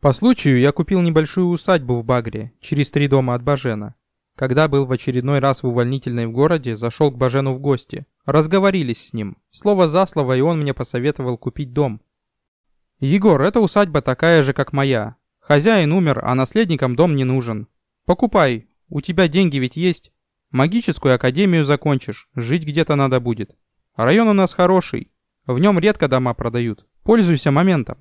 По случаю я купил небольшую усадьбу в Багре, через три дома от Бажена. Когда был в очередной раз в увольнительной в городе, зашел к Бажену в гости. Разговорились с ним. Слово за слово, и он мне посоветовал купить дом. «Егор, эта усадьба такая же, как моя. Хозяин умер, а наследникам дом не нужен. Покупай, у тебя деньги ведь есть. Магическую академию закончишь, жить где-то надо будет. Район у нас хороший, в нем редко дома продают. Пользуйся моментом».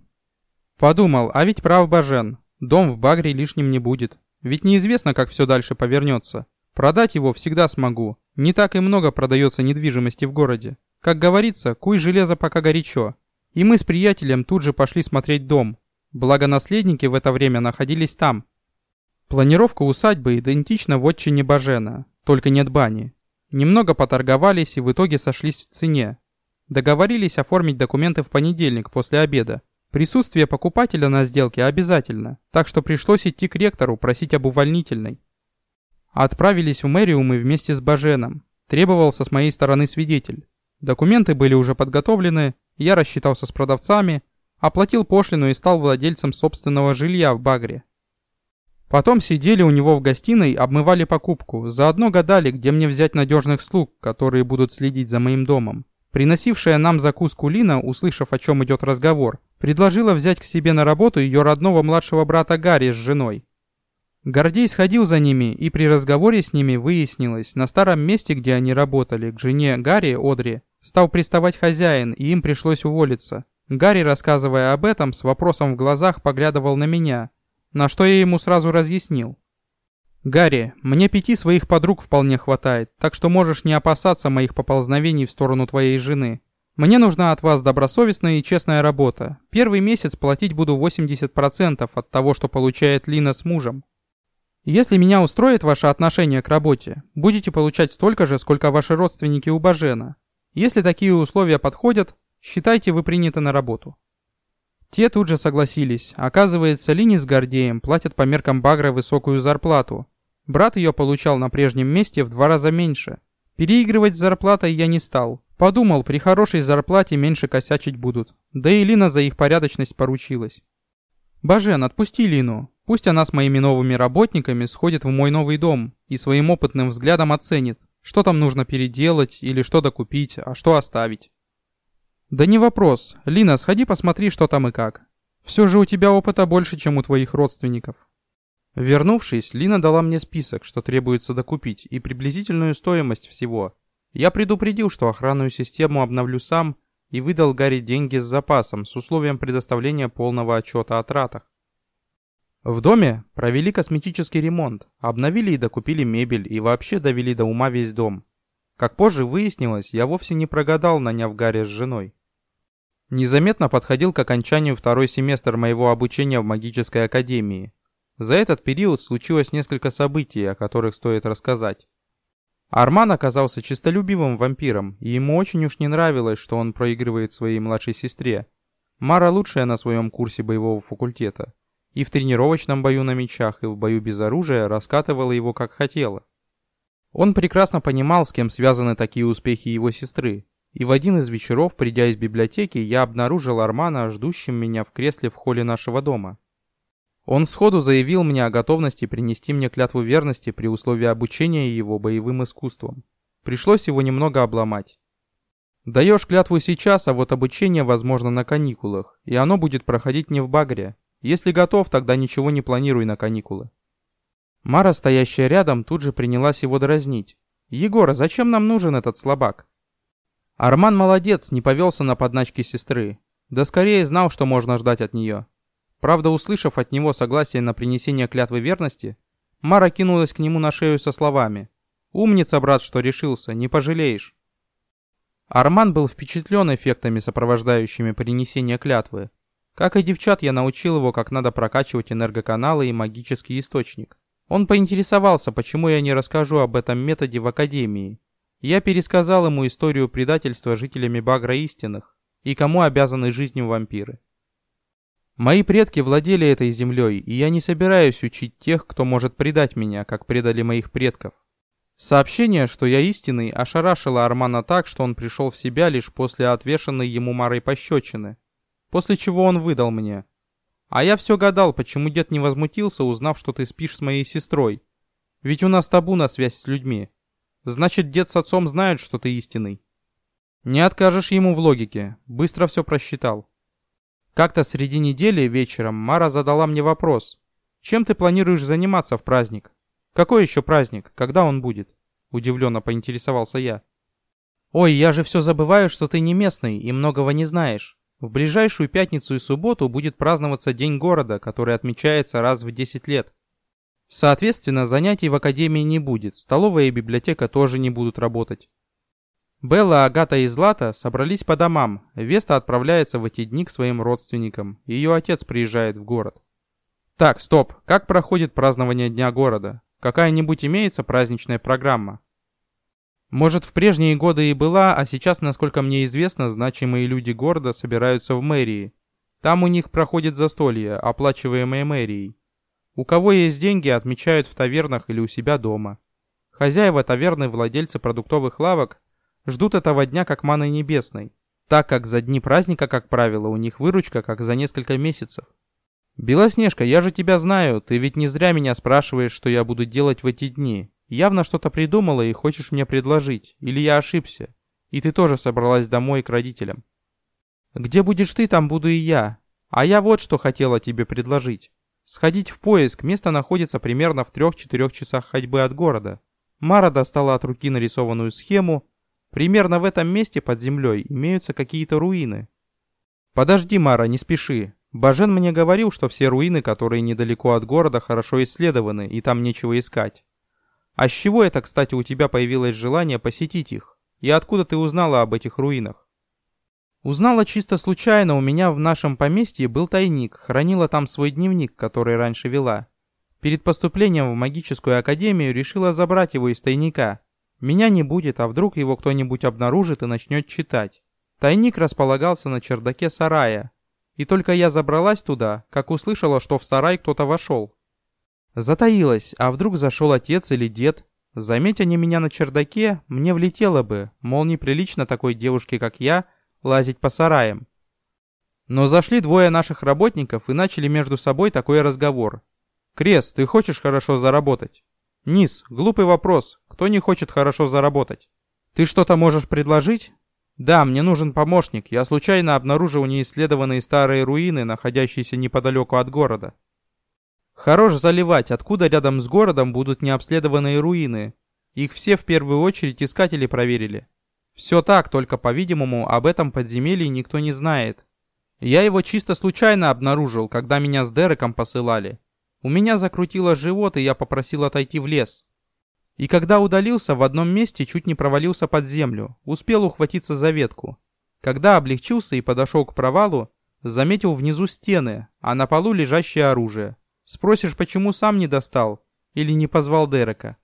Подумал, а ведь прав Бажен. Дом в Багре лишним не будет. Ведь неизвестно, как все дальше повернется. Продать его всегда смогу. Не так и много продается недвижимости в городе. Как говорится, куй железо пока горячо. И мы с приятелем тут же пошли смотреть дом. Благо наследники в это время находились там. Планировка усадьбы идентична вотчине Бажена, только нет бани. Немного поторговались и в итоге сошлись в цене. Договорились оформить документы в понедельник после обеда. Присутствие покупателя на сделке обязательно, так что пришлось идти к ректору просить об увольнительной. Отправились в мэрию мы вместе с Баженом. Требовался с моей стороны свидетель. Документы были уже подготовлены, я рассчитался с продавцами, оплатил пошлину и стал владельцем собственного жилья в Багре. Потом сидели у него в гостиной, обмывали покупку, заодно гадали, где мне взять надежных слуг, которые будут следить за моим домом. Приносившая нам закуску Лина, услышав, о чем идет разговор, предложила взять к себе на работу ее родного младшего брата Гарри с женой. Гордей сходил за ними, и при разговоре с ними выяснилось, на старом месте, где они работали, к жене Гарри, Одри, стал приставать хозяин, и им пришлось уволиться. Гарри, рассказывая об этом, с вопросом в глазах поглядывал на меня, на что я ему сразу разъяснил. «Гарри, мне пяти своих подруг вполне хватает, так что можешь не опасаться моих поползновений в сторону твоей жены. Мне нужна от вас добросовестная и честная работа. Первый месяц платить буду 80% от того, что получает Лина с мужем. Если меня устроит ваше отношение к работе, будете получать столько же, сколько ваши родственники у Бажена. Если такие условия подходят, считайте вы приняты на работу». Те тут же согласились. Оказывается, Лини с Гордеем платят по меркам Багра высокую зарплату. Брат ее получал на прежнем месте в два раза меньше. Переигрывать с зарплатой я не стал. Подумал, при хорошей зарплате меньше косячить будут. Да и Лина за их порядочность поручилась. «Бажен, отпусти Лину. Пусть она с моими новыми работниками сходит в мой новый дом и своим опытным взглядом оценит, что там нужно переделать или что докупить, а что оставить». «Да не вопрос. Лина, сходи посмотри, что там и как. Все же у тебя опыта больше, чем у твоих родственников». Вернувшись, Лина дала мне список, что требуется докупить, и приблизительную стоимость всего. Я предупредил, что охранную систему обновлю сам, и выдал Гарри деньги с запасом, с условием предоставления полного отчета о тратах. В доме провели косметический ремонт, обновили и докупили мебель, и вообще довели до ума весь дом. Как позже выяснилось, я вовсе не прогадал, наняв Гарри с женой. Незаметно подходил к окончанию второй семестр моего обучения в магической академии. За этот период случилось несколько событий, о которых стоит рассказать. Арман оказался чистолюбивым вампиром, и ему очень уж не нравилось, что он проигрывает своей младшей сестре. Мара лучшая на своем курсе боевого факультета. И в тренировочном бою на мечах, и в бою без оружия раскатывала его как хотела. Он прекрасно понимал, с кем связаны такие успехи его сестры, и в один из вечеров, придя из библиотеки, я обнаружил Армана, ждущим меня в кресле в холле нашего дома. Он сходу заявил мне о готовности принести мне клятву верности при условии обучения его боевым искусствам. Пришлось его немного обломать. Даешь клятву сейчас, а вот обучение возможно на каникулах, и оно будет проходить не в Багре. Если готов, тогда ничего не планируй на каникулы. Мара, стоящая рядом, тут же принялась его дразнить. «Егор, зачем нам нужен этот слабак?» Арман молодец, не повелся на подначки сестры. Да скорее знал, что можно ждать от нее. Правда, услышав от него согласие на принесение клятвы верности, Мара кинулась к нему на шею со словами. «Умница, брат, что решился, не пожалеешь». Арман был впечатлен эффектами, сопровождающими принесение клятвы. Как и девчат, я научил его, как надо прокачивать энергоканалы и магический источник. Он поинтересовался, почему я не расскажу об этом методе в Академии, я пересказал ему историю предательства жителями Багра истинных и кому обязаны жизнью вампиры. Мои предки владели этой землей, и я не собираюсь учить тех, кто может предать меня, как предали моих предков. Сообщение, что я истинный, ошарашило Армана так, что он пришел в себя лишь после отвешенной ему Марой пощечины, после чего он выдал мне. А я все гадал, почему дед не возмутился, узнав, что ты спишь с моей сестрой. Ведь у нас табу на связь с людьми. Значит, дед с отцом знают, что ты истинный. Не откажешь ему в логике. Быстро все просчитал. Как-то среди недели вечером Мара задала мне вопрос. Чем ты планируешь заниматься в праздник? Какой еще праздник? Когда он будет? Удивленно поинтересовался я. Ой, я же все забываю, что ты не местный и многого не знаешь. В ближайшую пятницу и субботу будет праздноваться День города, который отмечается раз в 10 лет. Соответственно, занятий в академии не будет, столовая и библиотека тоже не будут работать. Белла, Агата и Злата собрались по домам. Веста отправляется в эти дни к своим родственникам. Ее отец приезжает в город. Так, стоп. Как проходит празднование Дня города? Какая-нибудь имеется праздничная программа? Может, в прежние годы и была, а сейчас, насколько мне известно, значимые люди города собираются в мэрии. Там у них проходит застолье, оплачиваемое мэрией. У кого есть деньги, отмечают в тавернах или у себя дома. Хозяева таверны, владельцы продуктовых лавок ждут этого дня как маны небесной, так как за дни праздника, как правило, у них выручка как за несколько месяцев. «Белоснежка, я же тебя знаю, ты ведь не зря меня спрашиваешь, что я буду делать в эти дни. Явно что-то придумала и хочешь мне предложить, или я ошибся, и ты тоже собралась домой к родителям. Где будешь ты, там буду и я. А я вот что хотела тебе предложить. Сходить в поиск, место находится примерно в 3-4 часах ходьбы от города. Мара достала от руки нарисованную схему. Примерно в этом месте под землей имеются какие-то руины. Подожди, Мара, не спеши. Бажен мне говорил, что все руины, которые недалеко от города, хорошо исследованы, и там нечего искать. А с чего это, кстати, у тебя появилось желание посетить их? И откуда ты узнала об этих руинах? Узнала чисто случайно, у меня в нашем поместье был тайник, хранила там свой дневник, который раньше вела. Перед поступлением в магическую академию решила забрать его из тайника. Меня не будет, а вдруг его кто-нибудь обнаружит и начнет читать. Тайник располагался на чердаке сарая. И только я забралась туда, как услышала, что в сарай кто-то вошел. Затаилась, а вдруг зашел отец или дед. Заметь они меня на чердаке, мне влетело бы, мол, неприлично такой девушке, как я, лазить по сараям. Но зашли двое наших работников и начали между собой такой разговор. «Крес, ты хочешь хорошо заработать?» «Низ, глупый вопрос. Кто не хочет хорошо заработать?» «Ты что-то можешь предложить?» «Да, мне нужен помощник. Я случайно обнаружил неисследованные старые руины, находящиеся неподалеку от города. Хорош заливать, откуда рядом с городом будут необследованные руины. Их все в первую очередь искатели проверили. Все так, только, по-видимому, об этом подземелье никто не знает. Я его чисто случайно обнаружил, когда меня с Дереком посылали. У меня закрутило живот, и я попросил отойти в лес. И когда удалился, в одном месте чуть не провалился под землю, успел ухватиться за ветку. Когда облегчился и подошел к провалу, заметил внизу стены, а на полу лежащее оружие. Спросишь, почему сам не достал? Или не позвал Дерека?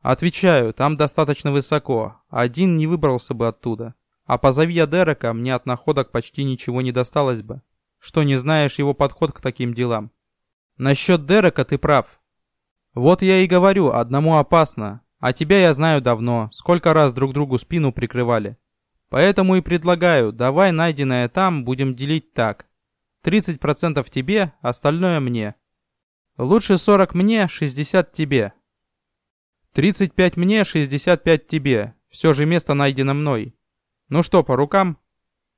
Отвечаю, там достаточно высоко. Один не выбрался бы оттуда. А позови я Дерека, мне от находок почти ничего не досталось бы. Что, не знаешь его подход к таким делам? Насчет Дерека ты прав. Вот я и говорю, одному опасно. А тебя я знаю давно, сколько раз друг другу спину прикрывали. Поэтому и предлагаю, давай найденное там будем делить так. 30% тебе, остальное мне. Лучше 40 мне, 60 тебе. 35 мне, 65 тебе. Все же место найдено мной. Ну что, по рукам?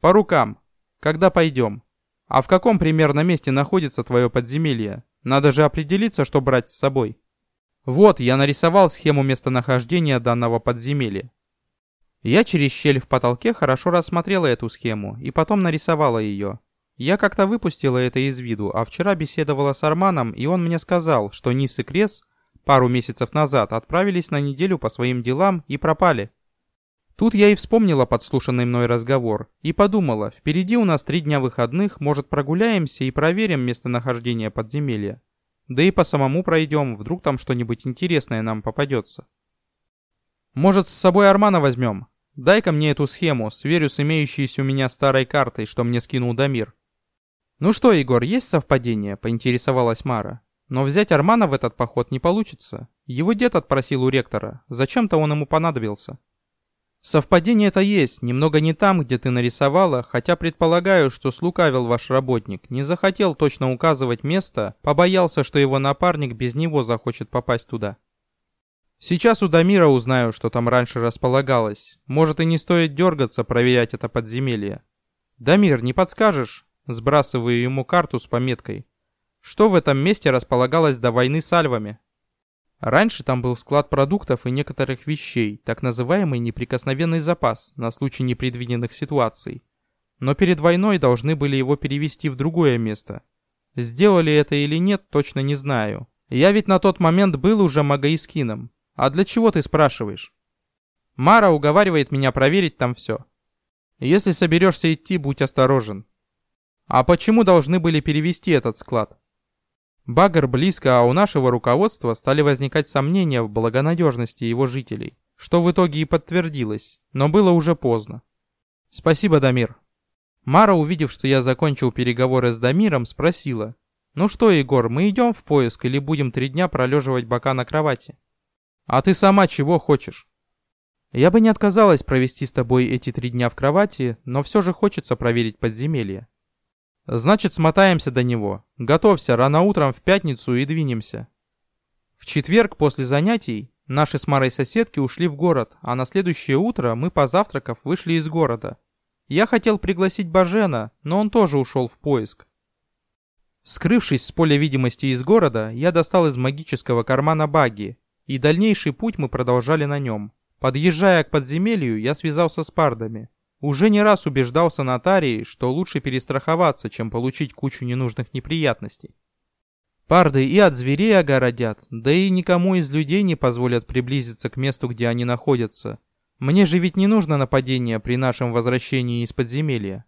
По рукам. Когда пойдем? А в каком примерно месте находится твое подземелье? Надо же определиться, что брать с собой. Вот, я нарисовал схему местонахождения данного подземелья. Я через щель в потолке хорошо рассмотрела эту схему и потом нарисовала ее. Я как-то выпустила это из виду, а вчера беседовала с Арманом, и он мне сказал, что Низ и Крес пару месяцев назад отправились на неделю по своим делам и пропали. Тут я и вспомнила подслушанный мной разговор и подумала, впереди у нас три дня выходных, может прогуляемся и проверим местонахождение подземелья. Да и по самому пройдем, вдруг там что-нибудь интересное нам попадется. Может, с собой Армана возьмем? Дай-ка мне эту схему, сверю с имеющейся у меня старой картой, что мне скинул Дамир. «Ну что, Егор, есть совпадение?» – поинтересовалась Мара. «Но взять Армана в этот поход не получится. Его дед отпросил у ректора. Зачем-то он ему понадобился». Совпадение это есть, немного не там, где ты нарисовала, хотя предполагаю, что слукавил ваш работник, не захотел точно указывать место, побоялся, что его напарник без него захочет попасть туда. Сейчас у Дамира узнаю, что там раньше располагалось. Может и не стоит дергаться, проверять это подземелье. Дамир, не подскажешь? Сбрасываю ему карту с пометкой. Что в этом месте располагалось до войны с альвами? Раньше там был склад продуктов и некоторых вещей, так называемый неприкосновенный запас на случай непредвиденных ситуаций. Но перед войной должны были его перевести в другое место. Сделали это или нет, точно не знаю. Я ведь на тот момент был уже Магаискином. А для чего ты спрашиваешь? Мара уговаривает меня проверить там все. Если соберешься идти, будь осторожен. А почему должны были перевести этот склад? Багр близко, а у нашего руководства стали возникать сомнения в благонадежности его жителей, что в итоге и подтвердилось, но было уже поздно. Спасибо, Дамир. Мара, увидев, что я закончил переговоры с Дамиром, спросила. «Ну что, Егор, мы идем в поиск или будем три дня пролеживать бока на кровати?» «А ты сама чего хочешь?» «Я бы не отказалась провести с тобой эти три дня в кровати, но все же хочется проверить подземелье». Значит, смотаемся до него. Готовься, рано утром в пятницу и двинемся. В четверг после занятий наши с Марой соседки ушли в город, а на следующее утро мы, позавтракав, вышли из города. Я хотел пригласить Бажена, но он тоже ушел в поиск. Скрывшись с поля видимости из города, я достал из магического кармана баги, и дальнейший путь мы продолжали на нем. Подъезжая к подземелью, я связался с пардами. Уже не раз убеждался нотарий, что лучше перестраховаться, чем получить кучу ненужных неприятностей. Парды и от зверей огородят, да и никому из людей не позволят приблизиться к месту, где они находятся. Мне же ведь не нужно нападение при нашем возвращении из подземелья.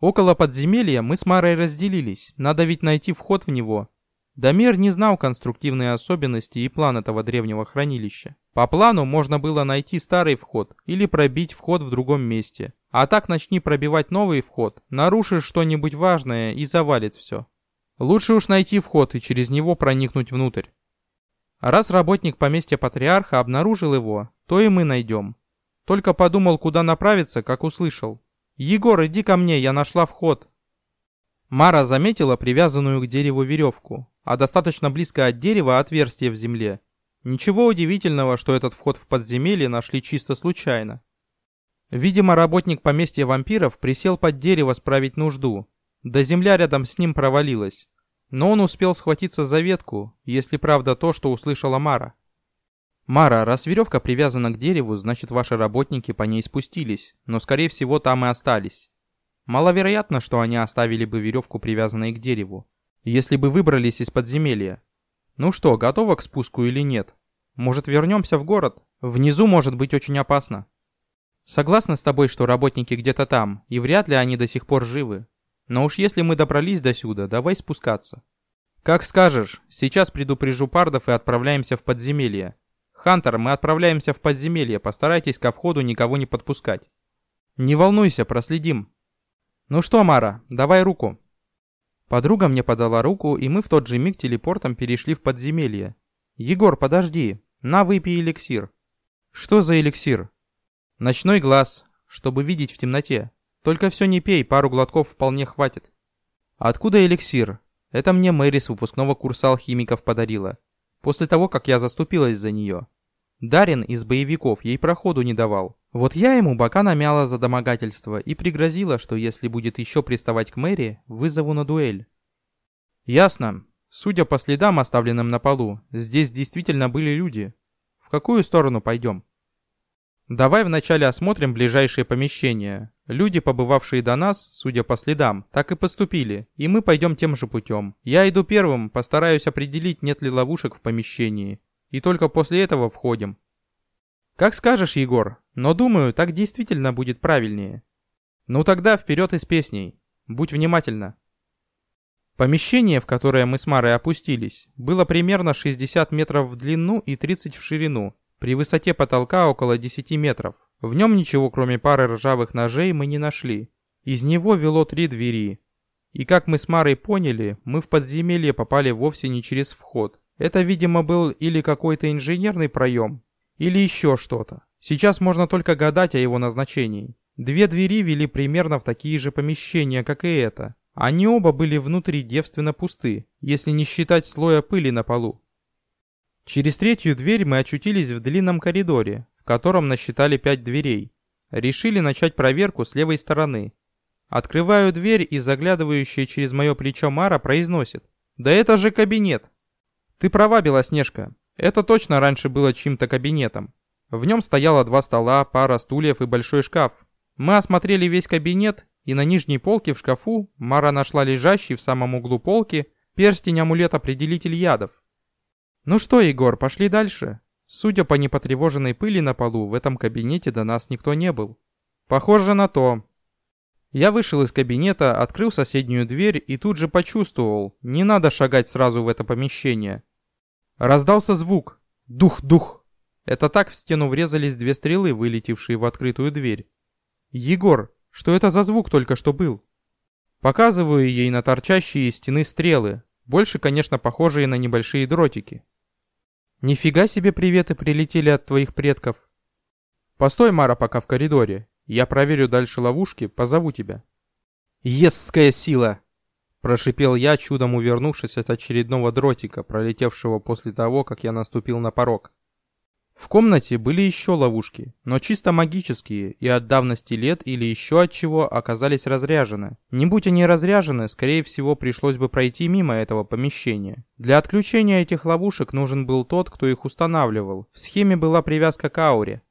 Около подземелья мы с Марой разделились, надо ведь найти вход в него. Дамир не знал конструктивные особенности и план этого древнего хранилища. По плану можно было найти старый вход или пробить вход в другом месте. А так начни пробивать новый вход, нарушишь что-нибудь важное и завалит все. Лучше уж найти вход и через него проникнуть внутрь. раз работник поместья патриарха обнаружил его, то и мы найдем. Только подумал, куда направиться, как услышал. «Егор, иди ко мне, я нашла вход». Мара заметила привязанную к дереву веревку а достаточно близко от дерева отверстие в земле. Ничего удивительного, что этот вход в подземелье нашли чисто случайно. Видимо, работник поместья вампиров присел под дерево справить нужду, да земля рядом с ним провалилась. Но он успел схватиться за ветку, если правда то, что услышала Мара. «Мара, раз веревка привязана к дереву, значит ваши работники по ней спустились, но скорее всего там и остались. Маловероятно, что они оставили бы веревку привязанной к дереву если бы выбрались из подземелья. Ну что, готова к спуску или нет? Может вернемся в город? Внизу может быть очень опасно. Согласна с тобой, что работники где-то там, и вряд ли они до сих пор живы. Но уж если мы добрались до сюда, давай спускаться. Как скажешь, сейчас предупрежу пардов и отправляемся в подземелье. Хантер, мы отправляемся в подземелье, постарайтесь ко входу никого не подпускать. Не волнуйся, проследим. Ну что, Мара, давай руку. Подруга мне подала руку, и мы в тот же миг телепортом перешли в подземелье. «Егор, подожди! На, выпей эликсир!» «Что за эликсир?» «Ночной глаз, чтобы видеть в темноте. Только все не пей, пару глотков вполне хватит». «Откуда эликсир?» «Это мне Мэри с выпускного курса алхимиков подарила. После того, как я заступилась за нее. Дарин из боевиков ей проходу не давал. Вот я ему бока намяла за домогательство и пригрозила, что если будет еще приставать к Мэри, вызову на дуэль. Ясно. Судя по следам, оставленным на полу, здесь действительно были люди. В какую сторону пойдем? Давай вначале осмотрим ближайшие помещения. Люди, побывавшие до нас, судя по следам, так и поступили, и мы пойдем тем же путем. Я иду первым, постараюсь определить, нет ли ловушек в помещении. И только после этого входим. Как скажешь, Егор, но думаю, так действительно будет правильнее. Ну тогда вперед из песней. Будь внимательна. Помещение, в которое мы с Марой опустились, было примерно 60 метров в длину и 30 в ширину, при высоте потолка около 10 метров. В нем ничего, кроме пары ржавых ножей, мы не нашли. Из него вело три двери. И как мы с Марой поняли, мы в подземелье попали вовсе не через вход. Это, видимо, был или какой-то инженерный проем, или еще что-то. Сейчас можно только гадать о его назначении. Две двери вели примерно в такие же помещения, как и это. Они оба были внутри девственно пусты, если не считать слоя пыли на полу. Через третью дверь мы очутились в длинном коридоре, в котором насчитали пять дверей. Решили начать проверку с левой стороны. Открываю дверь и заглядывающая через мое плечо Мара произносит. «Да это же кабинет!» «Ты права, Белоснежка. Это точно раньше было чьим-то кабинетом. В нем стояло два стола, пара стульев и большой шкаф. Мы осмотрели весь кабинет, и на нижней полке в шкафу Мара нашла лежащий в самом углу полки перстень-амулет-определитель ядов. Ну что, Егор, пошли дальше. Судя по непотревоженной пыли на полу, в этом кабинете до нас никто не был. Похоже на то. Я вышел из кабинета, открыл соседнюю дверь и тут же почувствовал, не надо шагать сразу в это помещение. Раздался звук. Дух-дух. Это так в стену врезались две стрелы, вылетевшие в открытую дверь. «Егор, что это за звук только что был?» Показываю ей на торчащие из стены стрелы, больше, конечно, похожие на небольшие дротики. «Нифига себе приветы прилетели от твоих предков!» «Постой, Мара, пока в коридоре. Я проверю дальше ловушки, позову тебя». «Есская сила!» Прошипел я, чудом увернувшись от очередного дротика, пролетевшего после того, как я наступил на порог. В комнате были еще ловушки, но чисто магические и от давности лет или еще от чего оказались разряжены. Не будь они разряжены, скорее всего пришлось бы пройти мимо этого помещения. Для отключения этих ловушек нужен был тот, кто их устанавливал. В схеме была привязка к ауре.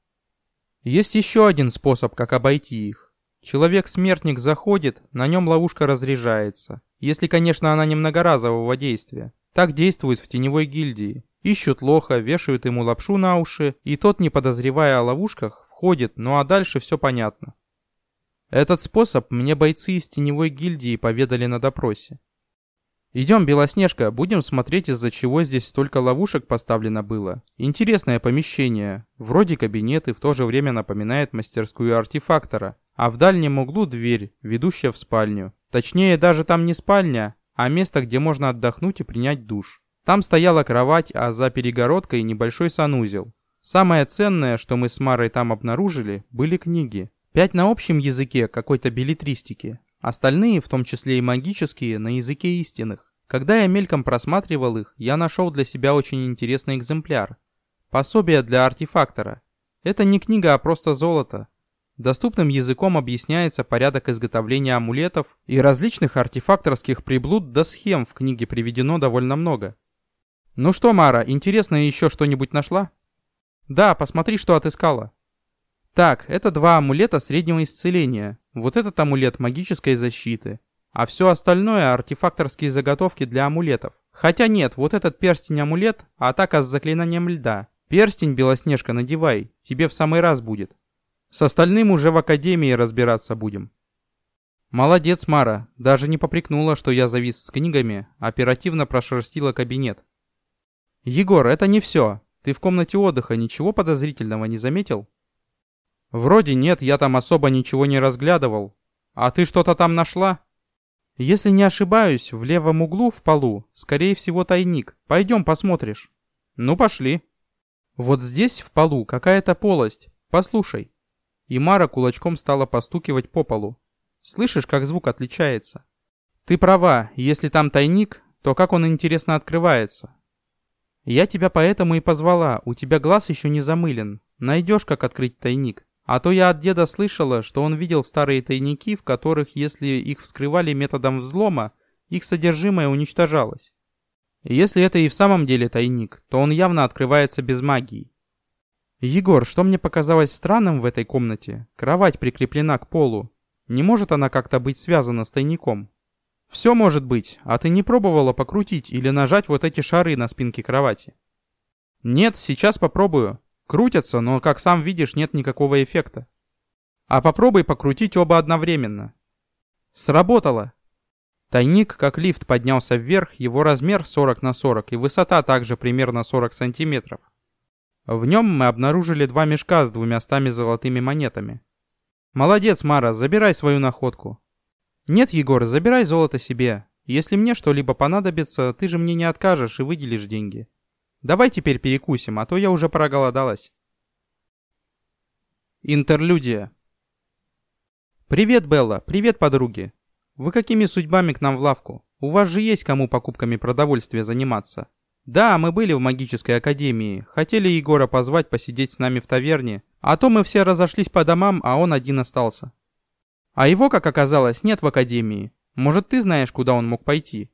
Есть еще один способ, как обойти их. Человек-смертник заходит, на нем ловушка разряжается. Если, конечно, она не многоразового действия. Так действует в теневой гильдии. Ищут лоха, вешают ему лапшу на уши, и тот, не подозревая о ловушках, входит, ну а дальше все понятно. Этот способ мне бойцы из теневой гильдии поведали на допросе. «Идем, Белоснежка, будем смотреть, из-за чего здесь столько ловушек поставлено было. Интересное помещение. Вроде кабинет и в то же время напоминает мастерскую артефактора. А в дальнем углу дверь, ведущая в спальню. Точнее, даже там не спальня, а место, где можно отдохнуть и принять душ. Там стояла кровать, а за перегородкой небольшой санузел. Самое ценное, что мы с Марой там обнаружили, были книги. Пять на общем языке какой-то билетристики. Остальные, в том числе и магические, на языке истинных. Когда я мельком просматривал их, я нашел для себя очень интересный экземпляр. Пособие для артефактора. Это не книга, а просто золото. Доступным языком объясняется порядок изготовления амулетов и различных артефакторских приблуд до схем в книге приведено довольно много. «Ну что, Мара, интересно еще что-нибудь нашла?» «Да, посмотри, что отыскала». Так, это два амулета среднего исцеления. Вот этот амулет магической защиты. А все остальное артефакторские заготовки для амулетов. Хотя нет, вот этот перстень-амулет, атака с заклинанием льда. Перстень, Белоснежка, надевай, тебе в самый раз будет. С остальным уже в академии разбираться будем. Молодец, Мара, даже не попрекнула, что я завис с книгами, оперативно прошерстила кабинет. «Егор, это не все. Ты в комнате отдыха ничего подозрительного не заметил?» «Вроде нет, я там особо ничего не разглядывал. А ты что-то там нашла?» «Если не ошибаюсь, в левом углу в полу, скорее всего, тайник. Пойдем посмотришь». «Ну, пошли». «Вот здесь, в полу, какая-то полость. Послушай». И Мара кулачком стала постукивать по полу. «Слышишь, как звук отличается?» «Ты права, если там тайник, то как он интересно открывается. Я тебя поэтому и позвала, у тебя глаз еще не замылен. Найдешь, как открыть тайник. А то я от деда слышала, что он видел старые тайники, в которых, если их вскрывали методом взлома, их содержимое уничтожалось. если это и в самом деле тайник, то он явно открывается без магии. Егор, что мне показалось странным в этой комнате, кровать прикреплена к полу. Не может она как-то быть связана с тайником? Все может быть, а ты не пробовала покрутить или нажать вот эти шары на спинке кровати? Нет, сейчас попробую. Крутятся, но, как сам видишь, нет никакого эффекта. А попробуй покрутить оба одновременно. Сработало. Тайник, как лифт, поднялся вверх, его размер 40 на 40 и высота также примерно 40 сантиметров. В нем мы обнаружили два мешка с двумястами золотыми монетами. Молодец, Мара, забирай свою находку. «Нет, Егор, забирай золото себе. Если мне что-либо понадобится, ты же мне не откажешь и выделишь деньги. Давай теперь перекусим, а то я уже проголодалась». Интерлюдия. Привет, Белла. Привет, подруги. Вы какими судьбами к нам в лавку? У вас же есть кому покупками продовольствия заниматься. Да, мы были в магической академии. Хотели Егора позвать посидеть с нами в таверне. А то мы все разошлись по домам, а он один остался. А его, как оказалось, нет в академии. Может, ты знаешь, куда он мог пойти?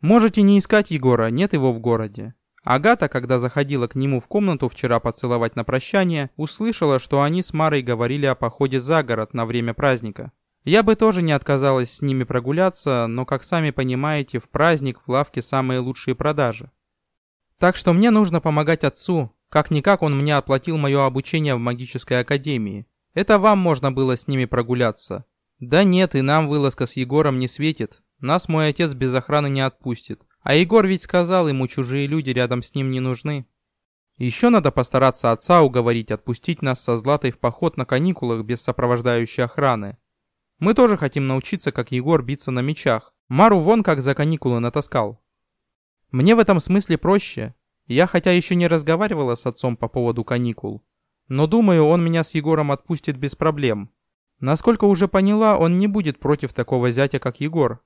Можете не искать Егора, нет его в городе. Агата, когда заходила к нему в комнату вчера поцеловать на прощание, услышала, что они с Марой говорили о походе за город на время праздника. Я бы тоже не отказалась с ними прогуляться, но, как сами понимаете, в праздник в лавке самые лучшие продажи. Так что мне нужно помогать отцу. Как-никак он мне оплатил мое обучение в магической академии. Это вам можно было с ними прогуляться. Да нет, и нам вылазка с Егором не светит. Нас мой отец без охраны не отпустит. А Егор ведь сказал, ему чужие люди рядом с ним не нужны. Еще надо постараться отца уговорить отпустить нас со Златой в поход на каникулах без сопровождающей охраны. Мы тоже хотим научиться, как Егор, биться на мечах. Мару вон как за каникулы натаскал. Мне в этом смысле проще. Я хотя еще не разговаривала с отцом по поводу каникул, но думаю, он меня с Егором отпустит без проблем. Насколько уже поняла, он не будет против такого зятя, как Егор,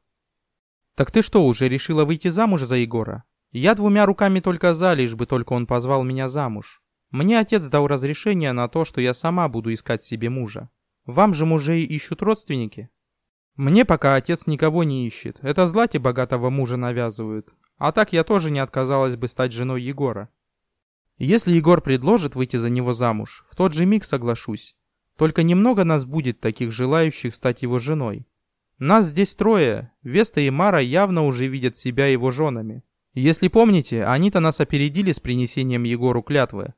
«Так ты что, уже решила выйти замуж за Егора?» «Я двумя руками только за, лишь бы только он позвал меня замуж. Мне отец дал разрешение на то, что я сама буду искать себе мужа. Вам же мужей ищут родственники?» «Мне пока отец никого не ищет. Это Злате богатого мужа навязывают. А так я тоже не отказалась бы стать женой Егора. Если Егор предложит выйти за него замуж, в тот же миг соглашусь. Только немного нас будет таких желающих стать его женой. Нас здесь трое. Веста и Мара явно уже видят себя его женами. Если помните, они-то нас опередили с принесением Егору клятвы.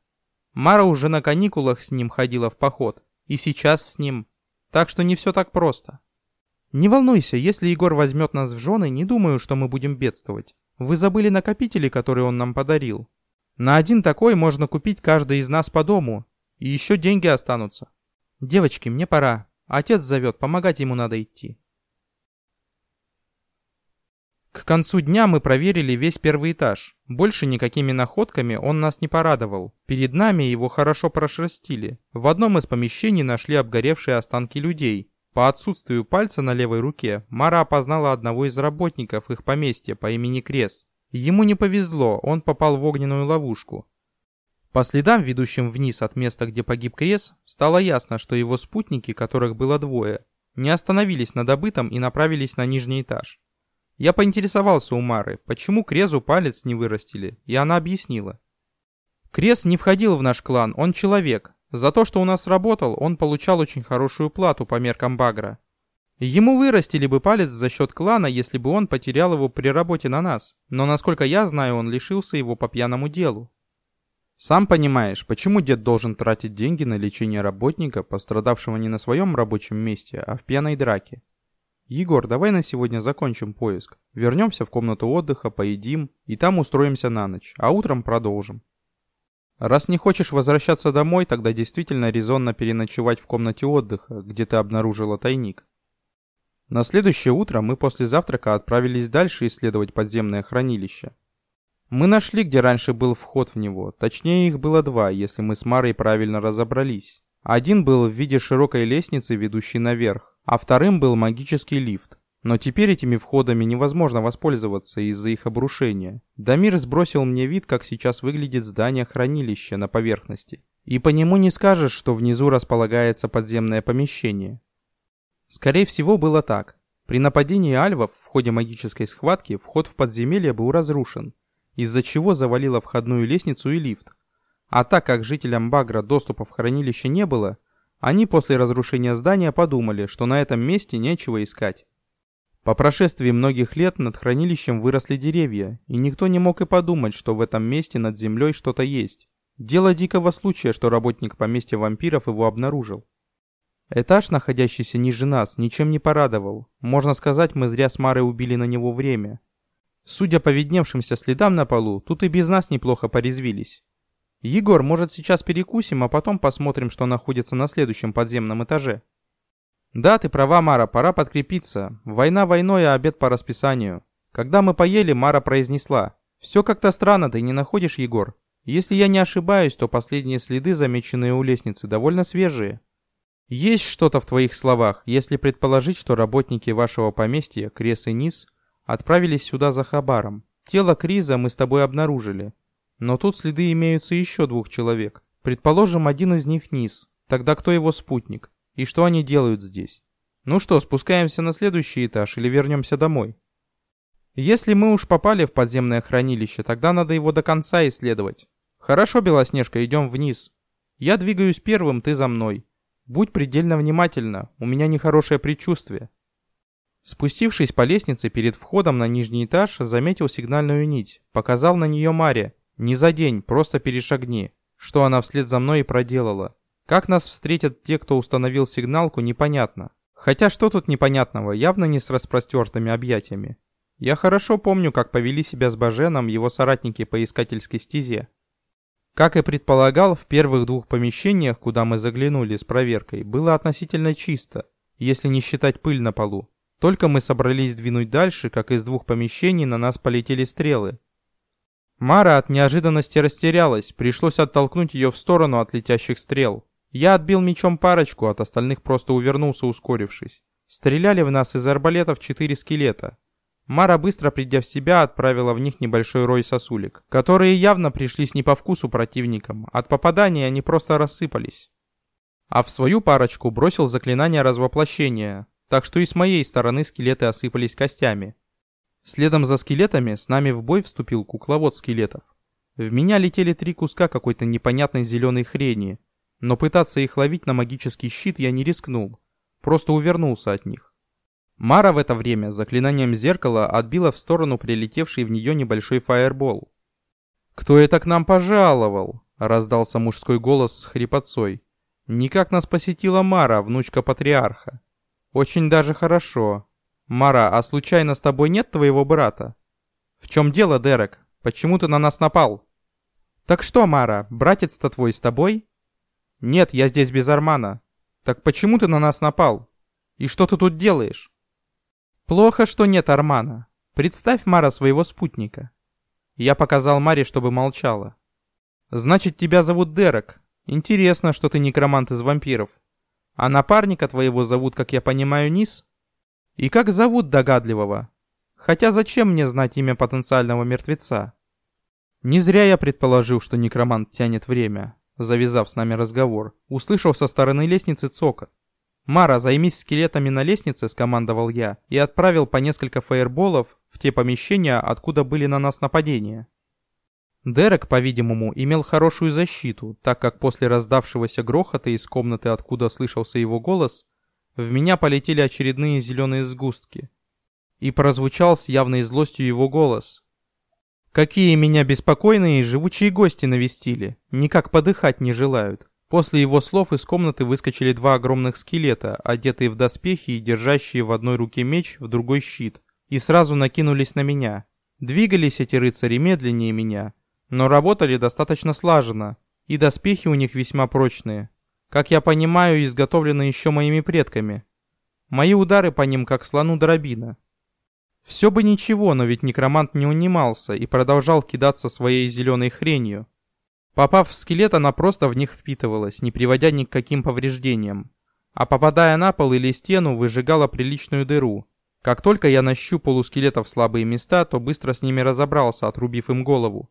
Мара уже на каникулах с ним ходила в поход. И сейчас с ним. Так что не все так просто. Не волнуйся, если Егор возьмет нас в жены, не думаю, что мы будем бедствовать. Вы забыли накопители, которые он нам подарил. На один такой можно купить каждый из нас по дому. И еще деньги останутся. Девочки, мне пора. Отец зовет, помогать ему надо идти. К концу дня мы проверили весь первый этаж. Больше никакими находками он нас не порадовал. Перед нами его хорошо прошерстили. В одном из помещений нашли обгоревшие останки людей. По отсутствию пальца на левой руке, Мара опознала одного из работников их поместья по имени Крес. Ему не повезло, он попал в огненную ловушку. По следам, ведущим вниз от места, где погиб Крес, стало ясно, что его спутники, которых было двое, не остановились на добытом и направились на нижний этаж. Я поинтересовался у Мары, почему Крезу палец не вырастили, и она объяснила. Крез не входил в наш клан, он человек. За то, что у нас работал, он получал очень хорошую плату по меркам Багра. Ему вырастили бы палец за счет клана, если бы он потерял его при работе на нас. Но, насколько я знаю, он лишился его по пьяному делу. Сам понимаешь, почему дед должен тратить деньги на лечение работника, пострадавшего не на своем рабочем месте, а в пьяной драке? «Егор, давай на сегодня закончим поиск. Вернемся в комнату отдыха, поедим, и там устроимся на ночь, а утром продолжим». Раз не хочешь возвращаться домой, тогда действительно резонно переночевать в комнате отдыха, где ты обнаружила тайник. На следующее утро мы после завтрака отправились дальше исследовать подземное хранилище. Мы нашли, где раньше был вход в него, точнее их было два, если мы с Марой правильно разобрались. Один был в виде широкой лестницы, ведущей наверх, а вторым был магический лифт. Но теперь этими входами невозможно воспользоваться из-за их обрушения. Дамир сбросил мне вид, как сейчас выглядит здание хранилища на поверхности. И по нему не скажешь, что внизу располагается подземное помещение. Скорее всего, было так. При нападении альвов в ходе магической схватки вход в подземелье был разрушен, из-за чего завалило входную лестницу и лифт. А так как жителям Багра доступа в хранилище не было, они после разрушения здания подумали, что на этом месте нечего искать. По прошествии многих лет над хранилищем выросли деревья, и никто не мог и подумать, что в этом месте над землей что-то есть. Дело дикого случая, что работник поместья вампиров его обнаружил. Этаж, находящийся ниже нас, ничем не порадовал. Можно сказать, мы зря с Марой убили на него время. Судя по видневшимся следам на полу, тут и без нас неплохо порезвились. «Егор, может, сейчас перекусим, а потом посмотрим, что находится на следующем подземном этаже?» «Да, ты права, Мара, пора подкрепиться. Война войной, а обед по расписанию». Когда мы поели, Мара произнесла. «Все как-то странно, ты не находишь, Егор? Если я не ошибаюсь, то последние следы, замеченные у лестницы, довольно свежие. Есть что-то в твоих словах, если предположить, что работники вашего поместья, Крес и Низ, отправились сюда за хабаром. Тело Криза мы с тобой обнаружили. Но тут следы имеются еще двух человек. Предположим, один из них Низ. Тогда кто его спутник? И что они делают здесь? Ну что, спускаемся на следующий этаж или вернемся домой? Если мы уж попали в подземное хранилище, тогда надо его до конца исследовать. Хорошо, Белоснежка, идем вниз. Я двигаюсь первым, ты за мной. Будь предельно внимательна, у меня нехорошее предчувствие. Спустившись по лестнице перед входом на нижний этаж, заметил сигнальную нить. Показал на нее Маре. Не за день, просто перешагни. Что она вслед за мной и проделала. Как нас встретят те, кто установил сигналку, непонятно. Хотя что тут непонятного, явно не с распростертыми объятиями. Я хорошо помню, как повели себя с Баженом его соратники по искательской стезе. Как и предполагал, в первых двух помещениях, куда мы заглянули с проверкой, было относительно чисто, если не считать пыль на полу. Только мы собрались двинуть дальше, как из двух помещений на нас полетели стрелы. Мара от неожиданности растерялась, пришлось оттолкнуть ее в сторону от летящих стрел. Я отбил мечом парочку, от остальных просто увернулся, ускорившись. Стреляли в нас из арбалетов четыре скелета. Мара, быстро придя в себя, отправила в них небольшой рой сосулек, которые явно пришлись не по вкусу противникам. От попадания они просто рассыпались. А в свою парочку бросил заклинание развоплощения, так что и с моей стороны скелеты осыпались костями. Следом за скелетами с нами в бой вступил кукловод скелетов. В меня летели три куска какой-то непонятной зеленой хрени, но пытаться их ловить на магический щит я не рискнул, просто увернулся от них. Мара в это время заклинанием зеркала отбила в сторону прилетевший в нее небольшой фаербол. «Кто это к нам пожаловал?» — раздался мужской голос с хрипотцой. «Никак нас посетила Мара, внучка патриарха. Очень даже хорошо. Мара, а случайно с тобой нет твоего брата?» «В чем дело, Дерек? Почему ты на нас напал?» «Так что, Мара, братец-то твой с тобой?» «Нет, я здесь без Армана». «Так почему ты на нас напал? И что ты тут делаешь?» Плохо, что нет Армана. Представь, Мара, своего спутника. Я показал Маре, чтобы молчала. Значит, тебя зовут Дерек. Интересно, что ты некромант из вампиров. А напарника твоего зовут, как я понимаю, Низ? И как зовут догадливого? Хотя зачем мне знать имя потенциального мертвеца? Не зря я предположил, что некромант тянет время, завязав с нами разговор. Услышал со стороны лестницы цокот. «Мара, займись скелетами на лестнице», — скомандовал я, и отправил по несколько фаерболов в те помещения, откуда были на нас нападения. Дерек, по-видимому, имел хорошую защиту, так как после раздавшегося грохота из комнаты, откуда слышался его голос, в меня полетели очередные зеленые сгустки. И прозвучал с явной злостью его голос. «Какие меня беспокойные живучие гости навестили, никак подыхать не желают. После его слов из комнаты выскочили два огромных скелета, одетые в доспехи и держащие в одной руке меч, в другой щит, и сразу накинулись на меня. Двигались эти рыцари медленнее меня, но работали достаточно слаженно, и доспехи у них весьма прочные. Как я понимаю, изготовлены еще моими предками. Мои удары по ним как слону дробина. Все бы ничего, но ведь некромант не унимался и продолжал кидаться своей зеленой хренью. Попав в скелет, она просто в них впитывалась, не приводя ни к каким повреждениям. А попадая на пол или стену, выжигала приличную дыру. Как только я нащупал у скелетов слабые места, то быстро с ними разобрался, отрубив им голову.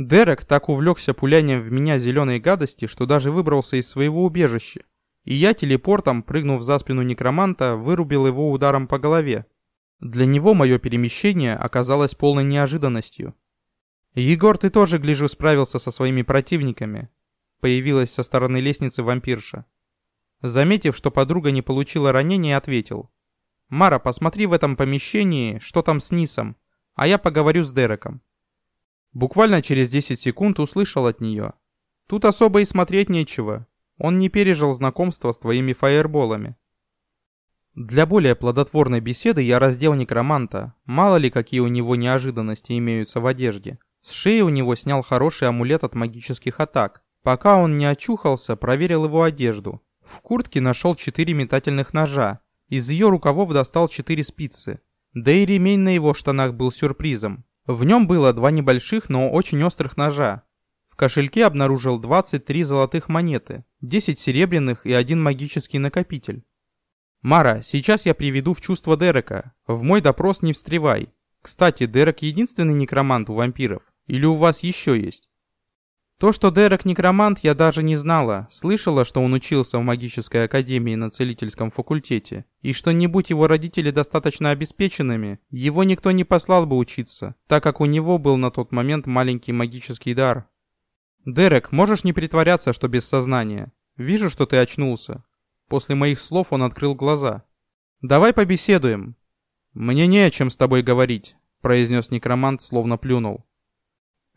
Дерек так увлекся пулянием в меня зеленой гадости, что даже выбрался из своего убежища. И я телепортом, прыгнув за спину некроманта, вырубил его ударом по голове. Для него мое перемещение оказалось полной неожиданностью. «Егор, ты тоже, гляжу, справился со своими противниками», — появилась со стороны лестницы вампирша. Заметив, что подруга не получила ранения, ответил. «Мара, посмотри в этом помещении, что там с Нисом, а я поговорю с Дереком». Буквально через 10 секунд услышал от нее. «Тут особо и смотреть нечего. Он не пережил знакомства с твоими фаерболами». Для более плодотворной беседы я раздел некроманта, мало ли какие у него неожиданности имеются в одежде. С шеи у него снял хороший амулет от магических атак. Пока он не очухался, проверил его одежду. В куртке нашел четыре метательных ножа. Из ее рукавов достал четыре спицы. Да и ремень на его штанах был сюрпризом. В нем было два небольших, но очень острых ножа. В кошельке обнаружил 23 золотых монеты, 10 серебряных и один магический накопитель. «Мара, сейчас я приведу в чувство Дерека. В мой допрос не встревай. Кстати, Дерек единственный некромант у вампиров? Или у вас еще есть?» То, что Дерек некромант, я даже не знала. Слышала, что он учился в магической академии на целительском факультете. И что не будь его родители достаточно обеспеченными, его никто не послал бы учиться, так как у него был на тот момент маленький магический дар. «Дерек, можешь не притворяться, что без сознания? Вижу, что ты очнулся». После моих слов он открыл глаза. «Давай побеседуем». «Мне не о чем с тобой говорить», — произнес некромант, словно плюнул.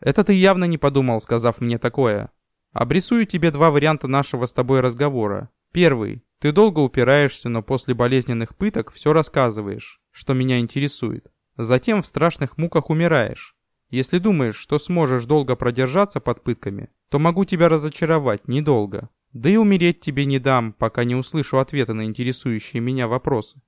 Это ты явно не подумал, сказав мне такое. Обрисую тебе два варианта нашего с тобой разговора. Первый. Ты долго упираешься, но после болезненных пыток все рассказываешь, что меня интересует. Затем в страшных муках умираешь. Если думаешь, что сможешь долго продержаться под пытками, то могу тебя разочаровать недолго. Да и умереть тебе не дам, пока не услышу ответа на интересующие меня вопросы.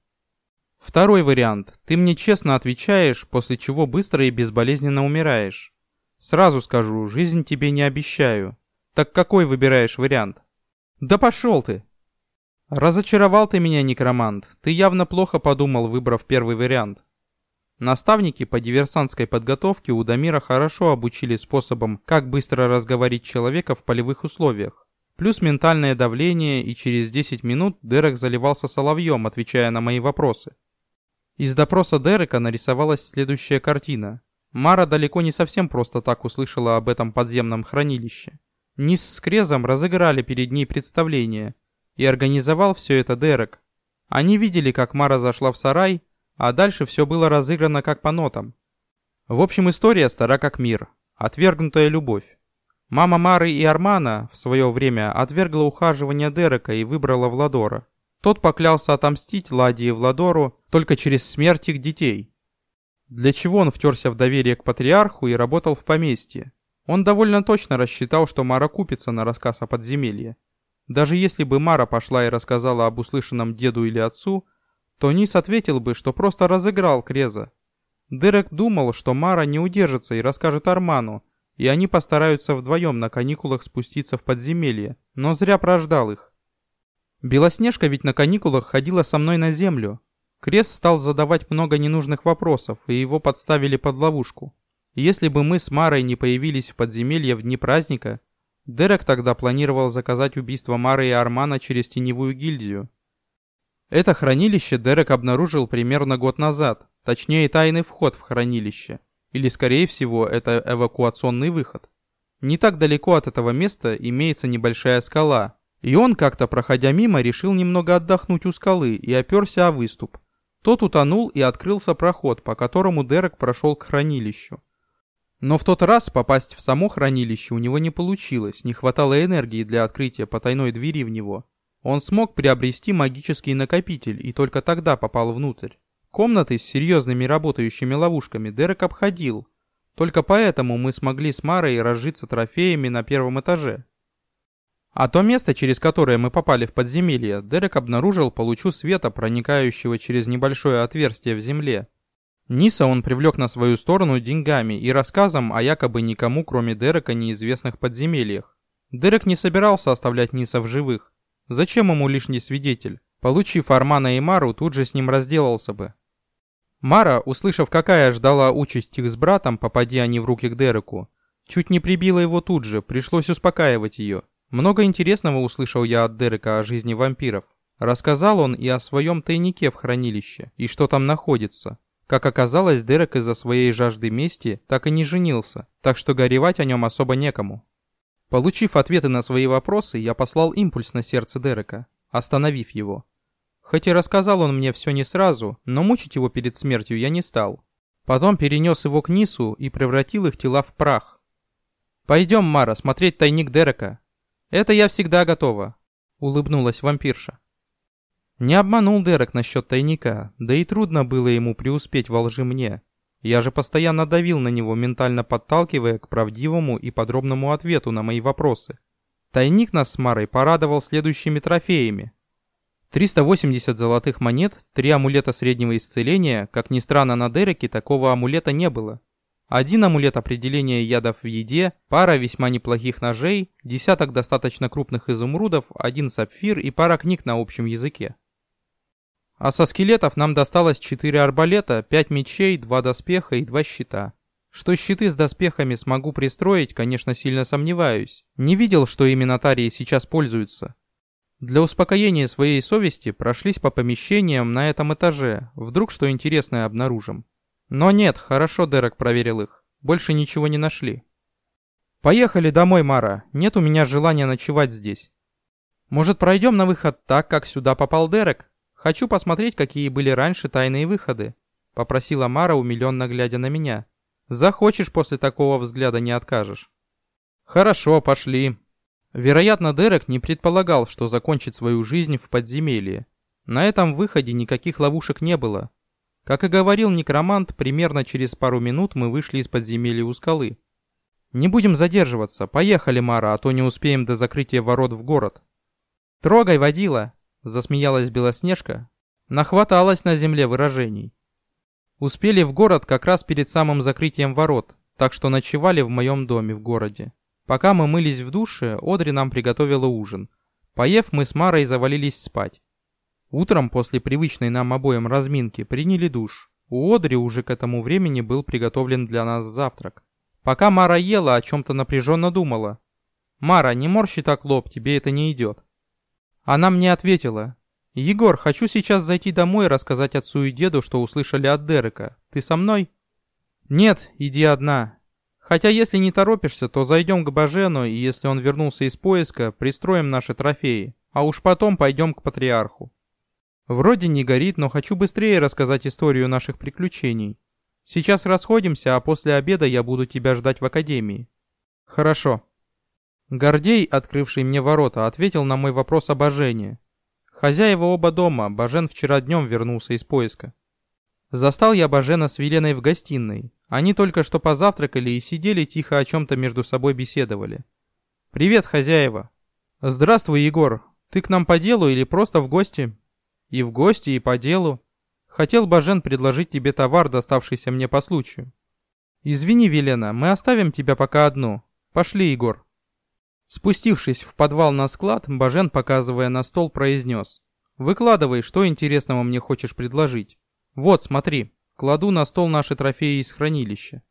Второй вариант. Ты мне честно отвечаешь, после чего быстро и безболезненно умираешь. Сразу скажу, жизнь тебе не обещаю. Так какой выбираешь вариант? Да пошел ты! Разочаровал ты меня, некромант. Ты явно плохо подумал, выбрав первый вариант. Наставники по диверсантской подготовке у Дамира хорошо обучили способам, как быстро разговорить человека в полевых условиях. Плюс ментальное давление, и через 10 минут Дерек заливался соловьем, отвечая на мои вопросы. Из допроса Дерека нарисовалась следующая картина. Мара далеко не совсем просто так услышала об этом подземном хранилище. Низ с Крезом разыграли перед ней представление, и организовал все это Дерек. Они видели, как Мара зашла в сарай, а дальше все было разыграно как по нотам. В общем, история стара как мир. Отвергнутая любовь. Мама Мары и Армана в свое время отвергла ухаживание Дерека и выбрала Владора. Тот поклялся отомстить Ладе и Владору только через смерть их детей. Для чего он втерся в доверие к патриарху и работал в поместье? Он довольно точно рассчитал, что Мара купится на рассказ о подземелье. Даже если бы Мара пошла и рассказала об услышанном деду или отцу, то Низ ответил бы, что просто разыграл Креза. Дерек думал, что Мара не удержится и расскажет Арману, и они постараются вдвоем на каникулах спуститься в подземелье, но зря прождал их. Белоснежка ведь на каникулах ходила со мной на землю, Крест стал задавать много ненужных вопросов, и его подставили под ловушку. Если бы мы с Марой не появились в подземелье в дни праздника, Дерек тогда планировал заказать убийство Мары и Армана через теневую гильдию. Это хранилище Дерек обнаружил примерно год назад, точнее тайный вход в хранилище, или скорее всего это эвакуационный выход. Не так далеко от этого места имеется небольшая скала, и он как-то проходя мимо решил немного отдохнуть у скалы и оперся о выступ. Тот утонул и открылся проход, по которому Дерек прошел к хранилищу. Но в тот раз попасть в само хранилище у него не получилось, не хватало энергии для открытия потайной двери в него. Он смог приобрести магический накопитель и только тогда попал внутрь. Комнаты с серьезными работающими ловушками Дерек обходил. Только поэтому мы смогли с Марой разжиться трофеями на первом этаже. А то место, через которое мы попали в подземелье, Дерек обнаружил по лучу света, проникающего через небольшое отверстие в земле. Ниса он привлек на свою сторону деньгами и рассказом о якобы никому, кроме Дерека, неизвестных подземельях. Дерек не собирался оставлять Ниса в живых. Зачем ему лишний свидетель? Получив Армана и Мару, тут же с ним разделался бы. Мара, услышав, какая ждала участь их с братом, попади они в руки к Дереку, чуть не прибила его тут же, пришлось успокаивать ее. Много интересного услышал я от Дерека о жизни вампиров. Рассказал он и о своем тайнике в хранилище, и что там находится. Как оказалось, Дерек из-за своей жажды мести так и не женился, так что горевать о нем особо некому. Получив ответы на свои вопросы, я послал импульс на сердце Дерека, остановив его. Хоть и рассказал он мне все не сразу, но мучить его перед смертью я не стал. Потом перенес его к Нису и превратил их тела в прах. «Пойдем, Мара, смотреть тайник Дерека», «Это я всегда готова», — улыбнулась вампирша. Не обманул Дерек насчет тайника, да и трудно было ему преуспеть во лжи мне. Я же постоянно давил на него, ментально подталкивая к правдивому и подробному ответу на мои вопросы. Тайник нас с Марой порадовал следующими трофеями. 380 золотых монет, три амулета среднего исцеления, как ни странно на Дереке такого амулета не было. Один амулет определения ядов в еде, пара весьма неплохих ножей, десяток достаточно крупных изумрудов, один сапфир и пара книг на общем языке. А со скелетов нам досталось 4 арбалета, 5 мечей, 2 доспеха и 2 щита. Что щиты с доспехами смогу пристроить, конечно, сильно сомневаюсь. Не видел, что ими нотарии сейчас пользуются. Для успокоения своей совести прошлись по помещениям на этом этаже, вдруг что интересное обнаружим. Но нет, хорошо Дерек проверил их. Больше ничего не нашли. Поехали домой, Мара. Нет у меня желания ночевать здесь. Может, пройдем на выход так, как сюда попал Дерек? Хочу посмотреть, какие были раньше тайные выходы. Попросила Мара, умиленно глядя на меня. Захочешь после такого взгляда не откажешь. Хорошо, пошли. Вероятно, Дерек не предполагал, что закончит свою жизнь в подземелье. На этом выходе никаких ловушек не было. Как и говорил некромант, примерно через пару минут мы вышли из подземелья у скалы. «Не будем задерживаться. Поехали, Мара, а то не успеем до закрытия ворот в город». «Трогай, водила!» — засмеялась Белоснежка. Нахваталась на земле выражений. Успели в город как раз перед самым закрытием ворот, так что ночевали в моем доме в городе. Пока мы мылись в душе, Одри нам приготовила ужин. Поев, мы с Марой завалились спать. Утром после привычной нам обоим разминки приняли душ. У Одри уже к этому времени был приготовлен для нас завтрак. Пока Мара ела, о чем-то напряженно думала. «Мара, не морщи так лоб, тебе это не идет». Она мне ответила, «Егор, хочу сейчас зайти домой и рассказать отцу и деду, что услышали от Дерека. Ты со мной?» «Нет, иди одна. Хотя если не торопишься, то зайдем к Бажену, и если он вернулся из поиска, пристроим наши трофеи, а уж потом пойдем к патриарху. Вроде не горит, но хочу быстрее рассказать историю наших приключений. Сейчас расходимся, а после обеда я буду тебя ждать в академии». «Хорошо». Гордей, открывший мне ворота, ответил на мой вопрос о Бажене. Хозяева оба дома, Бажен вчера днем вернулся из поиска. Застал я Бажена с Веленой в гостиной. Они только что позавтракали и сидели тихо о чем-то между собой беседовали. «Привет, хозяева!» «Здравствуй, Егор. Ты к нам по делу или просто в гости?» «И в гости, и по делу. Хотел Бажен предложить тебе товар, доставшийся мне по случаю». «Извини, Велена, мы оставим тебя пока одну. Пошли, Егор». Спустившись в подвал на склад, Бажен, показывая на стол, произнес. «Выкладывай, что интересного мне хочешь предложить. Вот, смотри, кладу на стол наши трофеи из хранилища.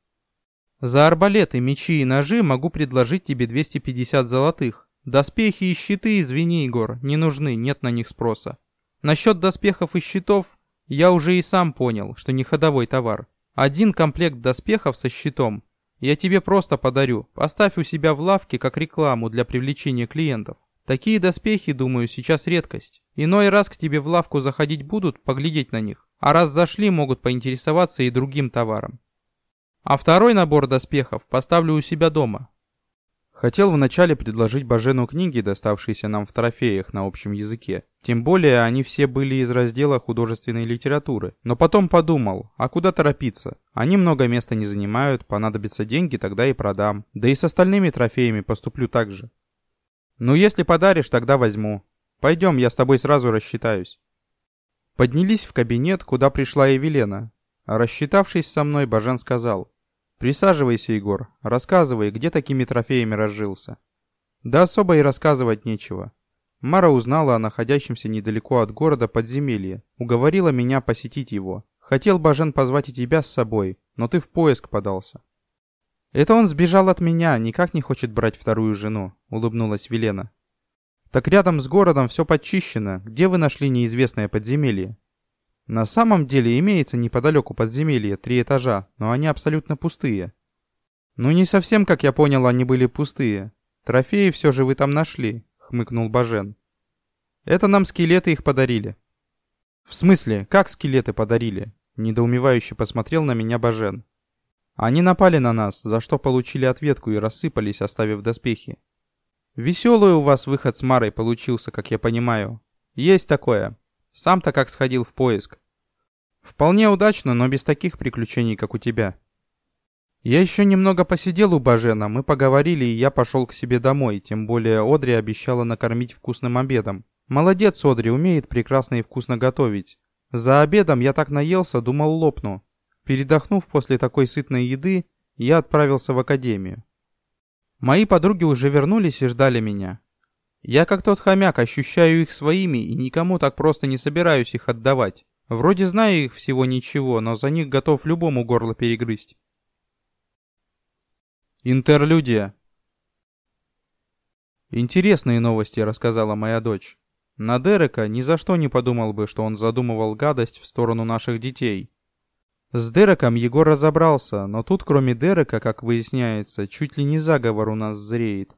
За арбалеты, мечи и ножи могу предложить тебе 250 золотых. Доспехи и щиты, извини, Егор, не нужны, нет на них спроса. Насчет доспехов и щитов, я уже и сам понял, что не ходовой товар. Один комплект доспехов со щитом я тебе просто подарю. Поставь у себя в лавке как рекламу для привлечения клиентов. Такие доспехи, думаю, сейчас редкость. Иной раз к тебе в лавку заходить будут, поглядеть на них. А раз зашли, могут поинтересоваться и другим товаром. А второй набор доспехов поставлю у себя дома. Хотел вначале предложить Бажену книги, доставшиеся нам в трофеях на общем языке. Тем более они все были из раздела художественной литературы. Но потом подумал, а куда торопиться? Они много места не занимают, понадобятся деньги, тогда и продам. Да и с остальными трофеями поступлю так же. Ну если подаришь, тогда возьму. Пойдем, я с тобой сразу рассчитаюсь. Поднялись в кабинет, куда пришла Евелена. Рассчитавшись со мной, Бажен сказал. «Присаживайся, Егор. Рассказывай, где такими трофеями разжился». Да особо и рассказывать нечего. Мара узнала о находящемся недалеко от города подземелье, уговорила меня посетить его. Хотел Бажен позвать и тебя с собой, но ты в поиск подался. Это он сбежал от меня, никак не хочет брать вторую жену, улыбнулась Велена. Так рядом с городом все подчищено, где вы нашли неизвестное подземелье? На самом деле имеется неподалеку подземелье, три этажа, но они абсолютно пустые. Ну не совсем, как я понял, они были пустые. Трофеи все же вы там нашли, хмыкнул Бажен. Это нам скелеты их подарили. В смысле, как скелеты подарили? Недоумевающе посмотрел на меня Бажен. Они напали на нас, за что получили ответку и рассыпались, оставив доспехи. Веселый у вас выход с Марой получился, как я понимаю. Есть такое. Сам-то как сходил в поиск. Вполне удачно, но без таких приключений, как у тебя. Я еще немного посидел у Бажена, мы поговорили, и я пошел к себе домой, тем более Одри обещала накормить вкусным обедом. Молодец, Одри, умеет прекрасно и вкусно готовить. За обедом я так наелся, думал лопну. Передохнув после такой сытной еды, я отправился в академию. Мои подруги уже вернулись и ждали меня. Я как тот хомяк ощущаю их своими и никому так просто не собираюсь их отдавать. Вроде знаю их всего ничего, но за них готов любому горло перегрызть. Интерлюдия. Интересные новости рассказала моя дочь. На Дерека ни за что не подумал бы, что он задумывал гадость в сторону наших детей. С Дереком Егор разобрался, но тут кроме Дерека, как выясняется, чуть ли не заговор у нас зреет.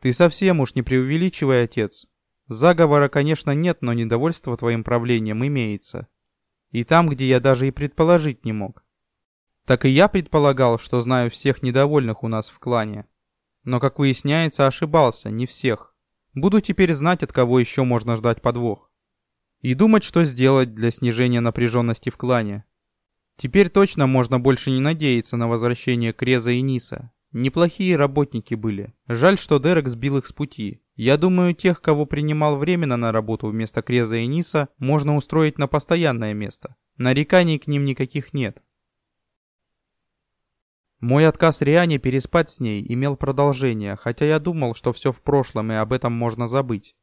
Ты совсем уж не преувеличивай, отец. Заговора, конечно, нет, но недовольство твоим правлением имеется. И там, где я даже и предположить не мог. Так и я предполагал, что знаю всех недовольных у нас в клане. Но, как выясняется, ошибался, не всех. Буду теперь знать, от кого еще можно ждать подвох. И думать, что сделать для снижения напряженности в клане. Теперь точно можно больше не надеяться на возвращение Креза и Ниса. Неплохие работники были. Жаль, что Дерек сбил их с пути. Я думаю, тех, кого принимал временно на работу вместо Креза и Ниса, можно устроить на постоянное место. Нареканий к ним никаких нет. Мой отказ Риане переспать с ней имел продолжение, хотя я думал, что все в прошлом и об этом можно забыть.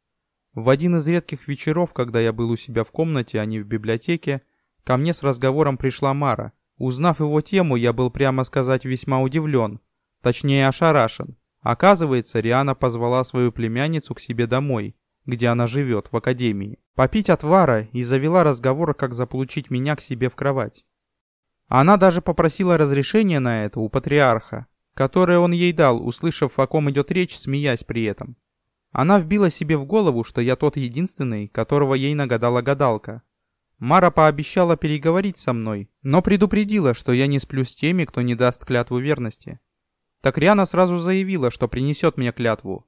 В один из редких вечеров, когда я был у себя в комнате, а не в библиотеке, ко мне с разговором пришла Мара. Узнав его тему, я был, прямо сказать, весьма удивлен. Точнее, ошарашен. Оказывается, Риана позвала свою племянницу к себе домой, где она живет, в академии, попить отвара и завела разговор, как заполучить меня к себе в кровать. Она даже попросила разрешения на это у патриарха, которое он ей дал, услышав, о ком идет речь, смеясь при этом. Она вбила себе в голову, что я тот единственный, которого ей нагадала гадалка. Мара пообещала переговорить со мной, но предупредила, что я не сплю с теми, кто не даст клятву верности. Так Риана сразу заявила, что принесет мне клятву.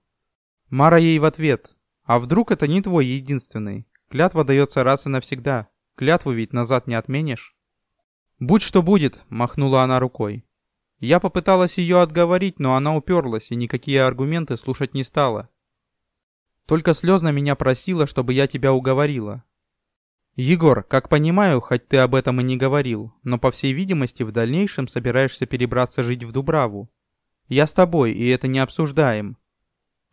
Мара ей в ответ. А вдруг это не твой единственный? Клятва дается раз и навсегда. Клятву ведь назад не отменишь. «Будь что будет», — махнула она рукой. Я попыталась ее отговорить, но она уперлась и никакие аргументы слушать не стала. Только слезно меня просила, чтобы я тебя уговорила. Егор, как понимаю, хоть ты об этом и не говорил, но по всей видимости в дальнейшем собираешься перебраться жить в Дубраву. Я с тобой, и это не обсуждаем.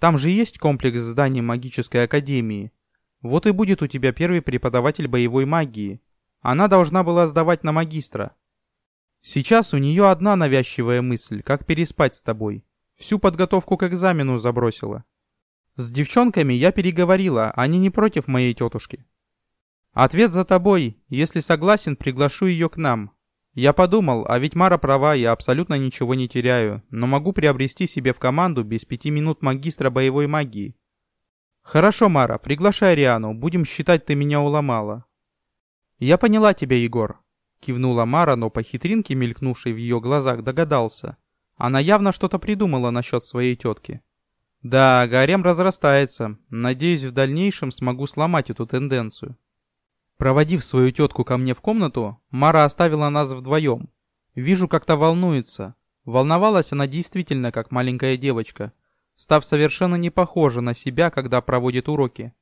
Там же есть комплекс зданий магической академии. Вот и будет у тебя первый преподаватель боевой магии. Она должна была сдавать на магистра. Сейчас у нее одна навязчивая мысль, как переспать с тобой. Всю подготовку к экзамену забросила. С девчонками я переговорила, они не против моей тетушки. Ответ за тобой. Если согласен, приглашу ее к нам. Я подумал, а ведь Мара права, я абсолютно ничего не теряю, но могу приобрести себе в команду без пяти минут магистра боевой магии. Хорошо, Мара, приглашай Риану, будем считать, ты меня уломала. Я поняла тебя, Егор. Кивнула Мара, но по хитринке, мелькнувшей в ее глазах, догадался. Она явно что-то придумала насчет своей тетки. Да, гарем разрастается. Надеюсь, в дальнейшем смогу сломать эту тенденцию. Проводив свою тетку ко мне в комнату, Мара оставила нас вдвоем. Вижу, как-то волнуется. Волновалась она действительно, как маленькая девочка, став совершенно не похожа на себя, когда проводит уроки.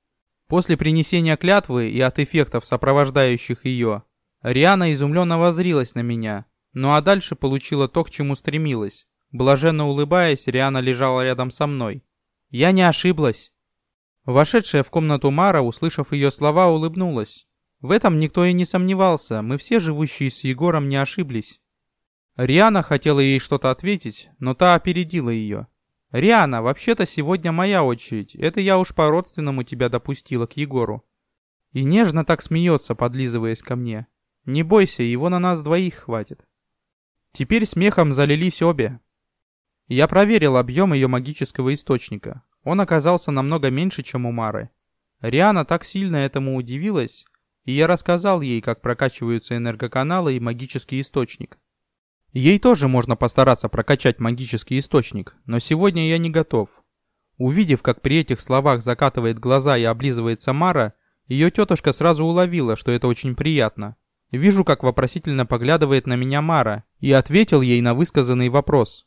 После принесения клятвы и от эффектов, сопровождающих ее, Риана изумленно возрилась на меня, ну а дальше получила то, к чему стремилась. Блаженно улыбаясь, Риана лежала рядом со мной. Я не ошиблась. Вошедшая в комнату Мара, услышав ее слова, улыбнулась. В этом никто и не сомневался, мы все живущие с Егором не ошиблись. Риана хотела ей что-то ответить, но та опередила ее. «Риана, вообще-то сегодня моя очередь, это я уж по-родственному тебя допустила к Егору». И нежно так смеется, подлизываясь ко мне. «Не бойся, его на нас двоих хватит». Теперь смехом залились обе. Я проверил объем ее магического источника. Он оказался намного меньше, чем у Мары. Риана так сильно этому удивилась, и я рассказал ей, как прокачиваются энергоканалы и магический источник. Ей тоже можно постараться прокачать магический источник, но сегодня я не готов. Увидев, как при этих словах закатывает глаза и облизывает Самара, ее тетушка сразу уловила, что это очень приятно. Вижу, как вопросительно поглядывает на меня Мара, и ответил ей на высказанный вопрос.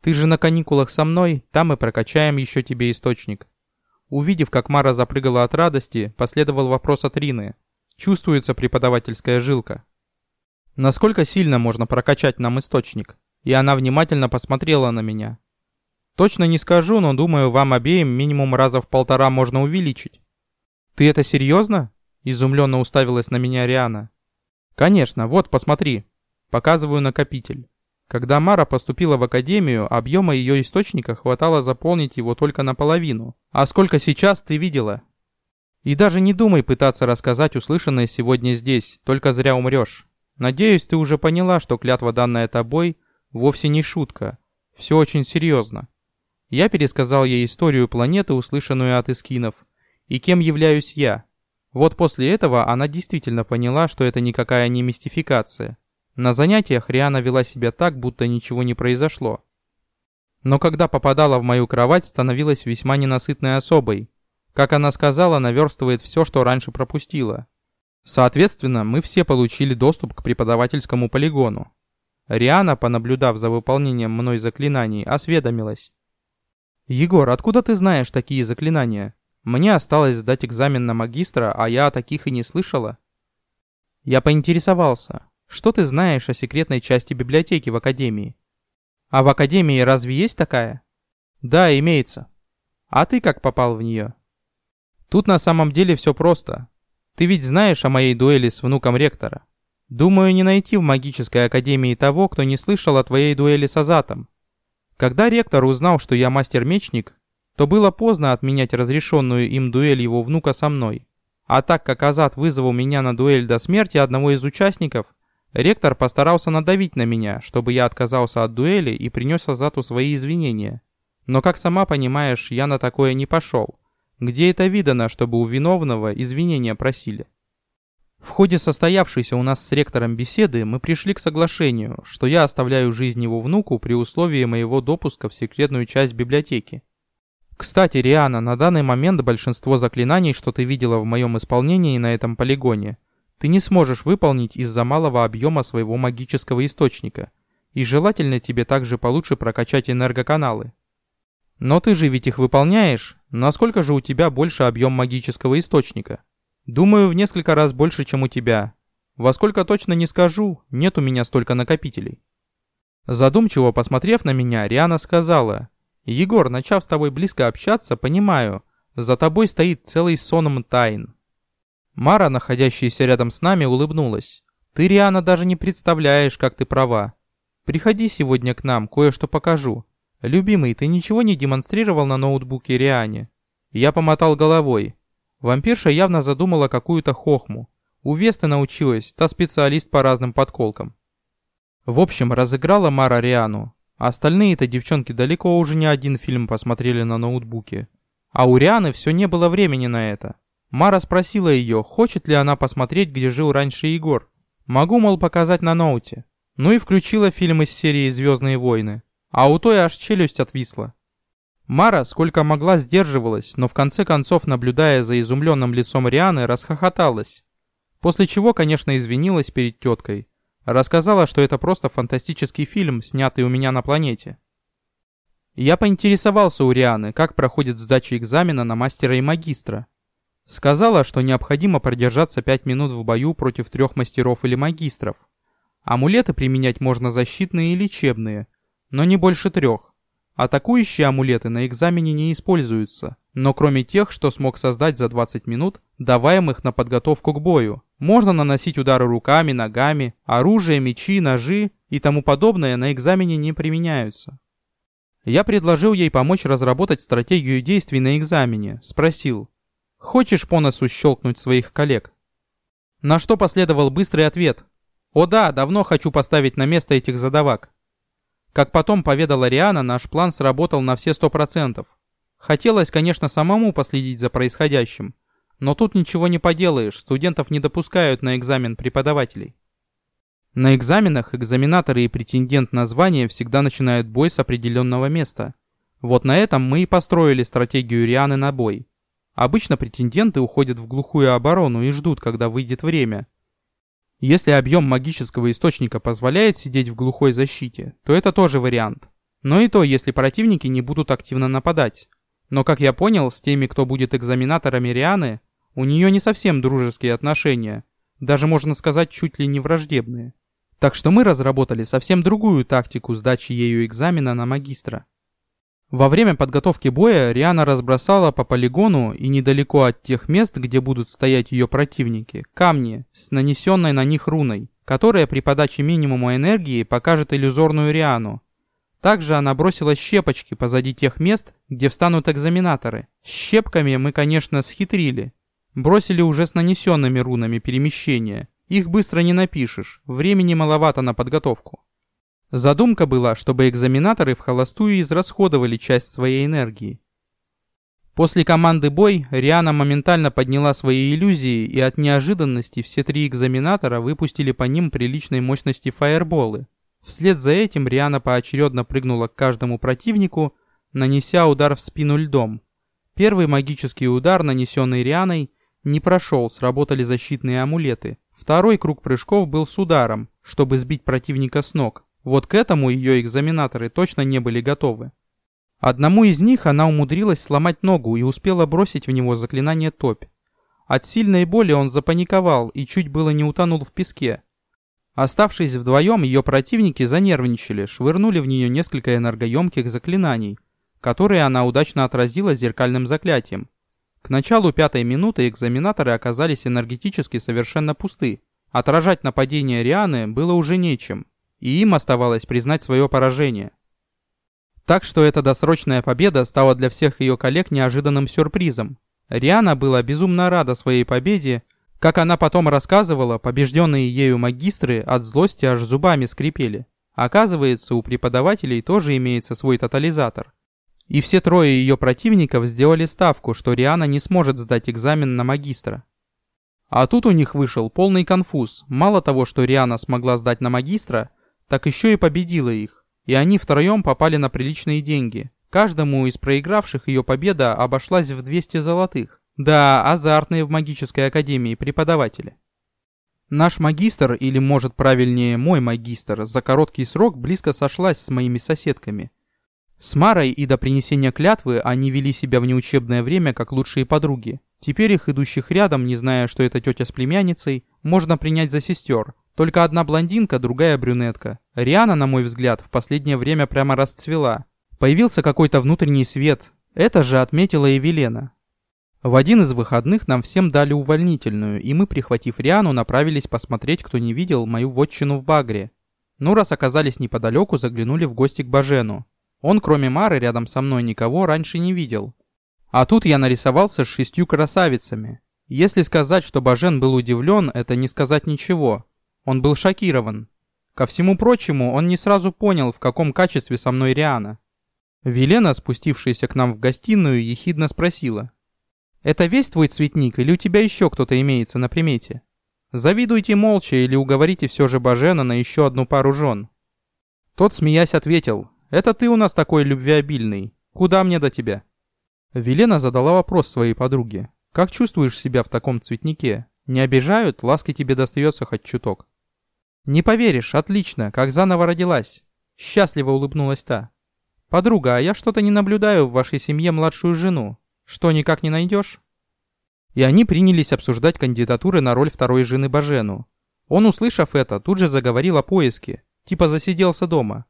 «Ты же на каникулах со мной, там и прокачаем еще тебе источник». Увидев, как Мара запрыгала от радости, последовал вопрос от Рины. Чувствуется преподавательская жилка. Насколько сильно можно прокачать нам источник? И она внимательно посмотрела на меня. Точно не скажу, но думаю, вам обеим минимум раза в полтора можно увеличить. Ты это серьезно? Изумленно уставилась на меня Риана. Конечно, вот, посмотри. Показываю накопитель. Когда Мара поступила в академию, объема ее источника хватало заполнить его только наполовину. А сколько сейчас ты видела? И даже не думай пытаться рассказать услышанное сегодня здесь, только зря умрешь. Надеюсь, ты уже поняла, что клятва данная тобой вовсе не шутка. Все очень серьезно. Я пересказал ей историю планеты, услышанную от эскинов, и кем являюсь я. Вот после этого она действительно поняла, что это никакая не мистификация. На занятиях Риана вела себя так, будто ничего не произошло. Но когда попадала в мою кровать, становилась весьма ненасытной особой. Как она сказала, наверстывает все, что раньше пропустила. Соответственно, мы все получили доступ к преподавательскому полигону. Риана, понаблюдав за выполнением мной заклинаний, осведомилась. «Егор, откуда ты знаешь такие заклинания? Мне осталось сдать экзамен на магистра, а я о таких и не слышала». Я поинтересовался, что ты знаешь о секретной части библиотеки в Академии? А в Академии разве есть такая? Да, имеется. А ты как попал в нее? Тут на самом деле все просто. Ты ведь знаешь о моей дуэли с внуком ректора. Думаю, не найти в магической академии того, кто не слышал о твоей дуэли с Азатом. Когда ректор узнал, что я мастер-мечник, то было поздно отменять разрешенную им дуэль его внука со мной. А так как Азат вызвал меня на дуэль до смерти одного из участников, Ректор постарался надавить на меня, чтобы я отказался от дуэли и принес Азату свои извинения. Но, как сама понимаешь, я на такое не пошел. Где это видано, чтобы у виновного извинения просили? В ходе состоявшейся у нас с ректором беседы мы пришли к соглашению, что я оставляю жизнь его внуку при условии моего допуска в секретную часть библиотеки. Кстати, Риана, на данный момент большинство заклинаний, что ты видела в моем исполнении на этом полигоне, ты не сможешь выполнить из-за малого объема своего магического источника, и желательно тебе также получше прокачать энергоканалы. Но ты же ведь их выполняешь, насколько же у тебя больше объем магического источника? Думаю, в несколько раз больше, чем у тебя. Во сколько точно не скажу, нет у меня столько накопителей. Задумчиво посмотрев на меня, Риана сказала, «Егор, начав с тобой близко общаться, понимаю, за тобой стоит целый соном тайн. Мара, находящаяся рядом с нами, улыбнулась. «Ты, Риана, даже не представляешь, как ты права. Приходи сегодня к нам, кое-что покажу. Любимый, ты ничего не демонстрировал на ноутбуке Риане?» Я помотал головой. Вампирша явно задумала какую-то хохму. У Весты научилась, та специалист по разным подколкам. В общем, разыграла Мара Риану. Остальные-то девчонки далеко уже не один фильм посмотрели на ноутбуке. А у Рианы все не было времени на это. Мара спросила ее, хочет ли она посмотреть, где жил раньше Егор. Могу, мол, показать на ноуте. Ну и включила фильм из серии «Звездные войны». А у той аж челюсть отвисла. Мара, сколько могла, сдерживалась, но в конце концов, наблюдая за изумленным лицом Рианы, расхохоталась. После чего, конечно, извинилась перед теткой. Рассказала, что это просто фантастический фильм, снятый у меня на планете. Я поинтересовался у Рианы, как проходит сдача экзамена на мастера и магистра. Сказала, что необходимо продержаться 5 минут в бою против трех мастеров или магистров. Амулеты применять можно защитные и лечебные, но не больше трех. Атакующие амулеты на экзамене не используются, но кроме тех, что смог создать за 20 минут, даваемых на подготовку к бою, можно наносить удары руками, ногами, оружие, мечи, ножи и тому подобное на экзамене не применяются. Я предложил ей помочь разработать стратегию действий на экзамене, спросил, Хочешь по носу щелкнуть своих коллег?» На что последовал быстрый ответ. «О да, давно хочу поставить на место этих задавак». Как потом поведала Риана, наш план сработал на все сто процентов. Хотелось, конечно, самому последить за происходящим, но тут ничего не поделаешь, студентов не допускают на экзамен преподавателей. На экзаменах экзаменаторы и претендент на звание всегда начинают бой с определенного места. Вот на этом мы и построили стратегию Рианы на бой. Обычно претенденты уходят в глухую оборону и ждут, когда выйдет время. Если объем магического источника позволяет сидеть в глухой защите, то это тоже вариант. Но и то, если противники не будут активно нападать. Но, как я понял, с теми, кто будет экзаменаторами Рианы, у нее не совсем дружеские отношения, даже можно сказать чуть ли не враждебные. Так что мы разработали совсем другую тактику сдачи ею экзамена на магистра. Во время подготовки боя Риана разбросала по полигону и недалеко от тех мест, где будут стоять ее противники, камни с нанесенной на них руной, которая при подаче минимума энергии покажет иллюзорную Риану. Также она бросила щепочки позади тех мест, где встанут экзаменаторы. Щепками мы, конечно, схитрили. Бросили уже с нанесенными рунами перемещения. Их быстро не напишешь, времени маловато на подготовку. Задумка была, чтобы экзаменаторы в холостую израсходовали часть своей энергии. После команды «Бой» Риана моментально подняла свои иллюзии, и от неожиданности все три экзаменатора выпустили по ним приличной мощности фаерболы. Вслед за этим Риана поочередно прыгнула к каждому противнику, нанеся удар в спину льдом. Первый магический удар, нанесенный Рианой, не прошел, сработали защитные амулеты. Второй круг прыжков был с ударом, чтобы сбить противника с ног. Вот к этому ее экзаменаторы точно не были готовы. Одному из них она умудрилась сломать ногу и успела бросить в него заклинание топь. От сильной боли он запаниковал и чуть было не утонул в песке. Оставшись вдвоем, ее противники занервничали, швырнули в нее несколько энергоемких заклинаний, которые она удачно отразила зеркальным заклятием. К началу пятой минуты экзаменаторы оказались энергетически совершенно пусты. Отражать нападение Рианы было уже нечем и им оставалось признать свое поражение. Так что эта досрочная победа стала для всех ее коллег неожиданным сюрпризом. Риана была безумно рада своей победе, как она потом рассказывала, побежденные ею магистры от злости аж зубами скрипели. Оказывается, у преподавателей тоже имеется свой тотализатор. И все трое ее противников сделали ставку, что Риана не сможет сдать экзамен на магистра. А тут у них вышел полный конфуз. Мало того, что Риана смогла сдать на магистра, так еще и победила их. И они втроем попали на приличные деньги. Каждому из проигравших ее победа обошлась в 200 золотых. Да, азартные в магической академии преподаватели. Наш магистр, или может правильнее мой магистр, за короткий срок близко сошлась с моими соседками. С Марой и до принесения клятвы они вели себя в неучебное время как лучшие подруги. Теперь их, идущих рядом, не зная, что это тетя с племянницей, можно принять за сестер, только одна блондинка, другая брюнетка. Риана, на мой взгляд, в последнее время прямо расцвела. Появился какой-то внутренний свет. Это же отметила и Велена. В один из выходных нам всем дали увольнительную, и мы, прихватив Риану, направились посмотреть, кто не видел мою вотчину в Багре. Ну, раз оказались неподалеку, заглянули в гости к Бажену. Он, кроме Мары, рядом со мной никого раньше не видел. А тут я нарисовался с шестью красавицами. Если сказать, что Бажен был удивлен, это не сказать ничего. Он был шокирован. Ко всему прочему, он не сразу понял, в каком качестве со мной Риана. Велена, спустившаяся к нам в гостиную, ехидно спросила. «Это весь твой цветник, или у тебя еще кто-то имеется на примете? Завидуйте молча или уговорите все же Бажена на еще одну пару жен». Тот, смеясь, ответил. «Это ты у нас такой любвеобильный. Куда мне до тебя?» Велена задала вопрос своей подруге. «Как чувствуешь себя в таком цветнике? Не обижают, ласки тебе достается хоть чуток». «Не поверишь, отлично, как заново родилась!» Счастливо улыбнулась та. «Подруга, а я что-то не наблюдаю в вашей семье младшую жену. Что, никак не найдешь?» И они принялись обсуждать кандидатуры на роль второй жены Бажену. Он, услышав это, тут же заговорил о поиске, типа засиделся дома.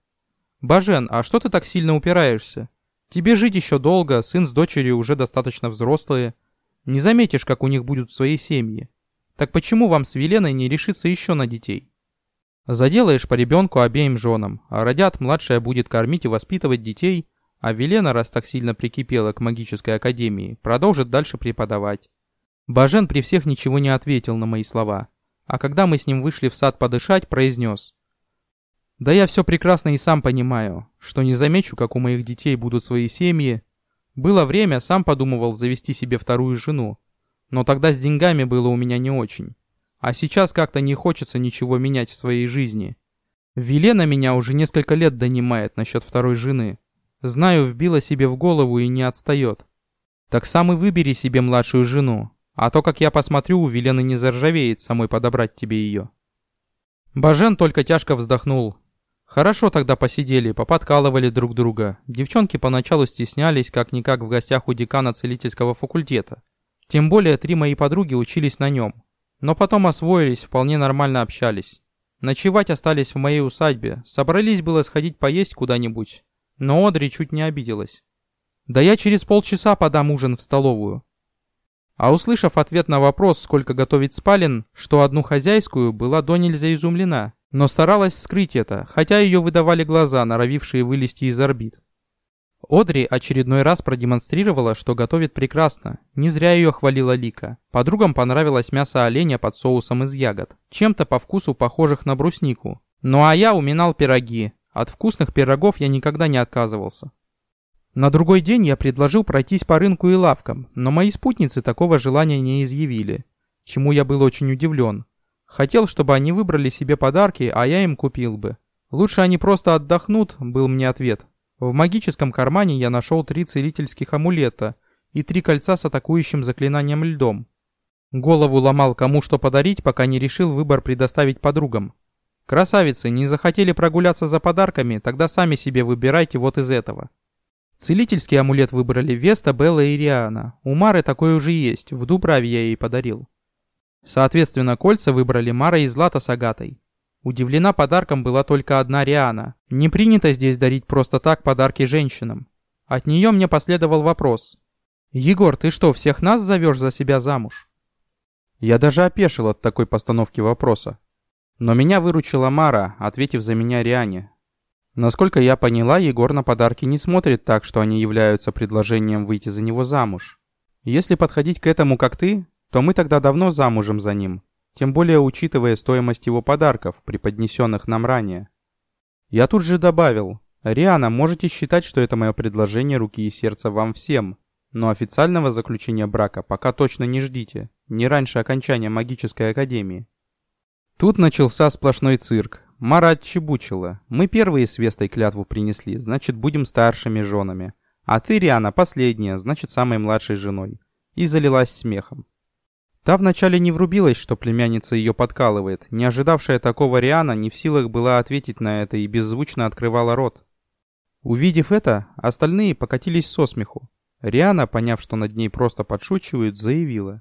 «Бажен, а что ты так сильно упираешься? Тебе жить еще долго, сын с дочерью уже достаточно взрослые. Не заметишь, как у них будут свои семьи. Так почему вам с Веленой не решиться еще на детей?» Заделаешь по ребенку обеим женам, а родят, младшая будет кормить и воспитывать детей, а Велена, раз так сильно прикипела к магической академии, продолжит дальше преподавать. Бажен при всех ничего не ответил на мои слова, а когда мы с ним вышли в сад подышать, произнес. «Да я все прекрасно и сам понимаю, что не замечу, как у моих детей будут свои семьи. Было время, сам подумывал завести себе вторую жену, но тогда с деньгами было у меня не очень. А сейчас как-то не хочется ничего менять в своей жизни. Велена меня уже несколько лет донимает насчет второй жены. Знаю, вбила себе в голову и не отстает. Так сам и выбери себе младшую жену. А то, как я посмотрю, у Велены не заржавеет самой подобрать тебе ее. Бажен только тяжко вздохнул. Хорошо тогда посидели, поподкалывали друг друга. Девчонки поначалу стеснялись, как-никак в гостях у декана целительского факультета. Тем более три мои подруги учились на нем. Но потом освоились, вполне нормально общались. Ночевать остались в моей усадьбе, собрались было сходить поесть куда-нибудь. Но Одри чуть не обиделась. «Да я через полчаса подам ужин в столовую». А услышав ответ на вопрос, сколько готовить спален, что одну хозяйскую, была до нельзя изумлена, но старалась скрыть это, хотя ее выдавали глаза, норовившие вылезти из орбит. Одри очередной раз продемонстрировала, что готовит прекрасно. Не зря ее хвалила Лика. Подругам понравилось мясо оленя под соусом из ягод, чем-то по вкусу похожих на бруснику. Ну а я уминал пироги. От вкусных пирогов я никогда не отказывался. На другой день я предложил пройтись по рынку и лавкам, но мои спутницы такого желания не изъявили, чему я был очень удивлен. Хотел, чтобы они выбрали себе подарки, а я им купил бы. Лучше они просто отдохнут, был мне ответ. В магическом кармане я нашел три целительских амулета и три кольца с атакующим заклинанием льдом. Голову ломал кому что подарить, пока не решил выбор предоставить подругам. Красавицы, не захотели прогуляться за подарками, тогда сами себе выбирайте вот из этого. Целительский амулет выбрали Веста, Белла и Риана. У Мары такой уже есть, в Дубраве я ей подарил. Соответственно, кольца выбрали Мара и Злата с Агатой. Удивлена подарком была только одна Риана. Не принято здесь дарить просто так подарки женщинам. От нее мне последовал вопрос. «Егор, ты что, всех нас зовешь за себя замуж?» Я даже опешил от такой постановки вопроса. Но меня выручила Мара, ответив за меня Риане. Насколько я поняла, Егор на подарки не смотрит так, что они являются предложением выйти за него замуж. Если подходить к этому как ты, то мы тогда давно замужем за ним тем более учитывая стоимость его подарков, преподнесенных нам ранее. Я тут же добавил, «Риана, можете считать, что это мое предложение руки и сердца вам всем, но официального заключения брака пока точно не ждите, не раньше окончания магической академии». Тут начался сплошной цирк. Мара отчебучила. Мы первые с Вестой клятву принесли, значит, будем старшими женами. А ты, Риана, последняя, значит, самой младшей женой. И залилась смехом. Та вначале не врубилась, что племянница ее подкалывает. Не ожидавшая такого Риана не в силах была ответить на это и беззвучно открывала рот. Увидев это, остальные покатились со смеху. Риана, поняв, что над ней просто подшучивают, заявила.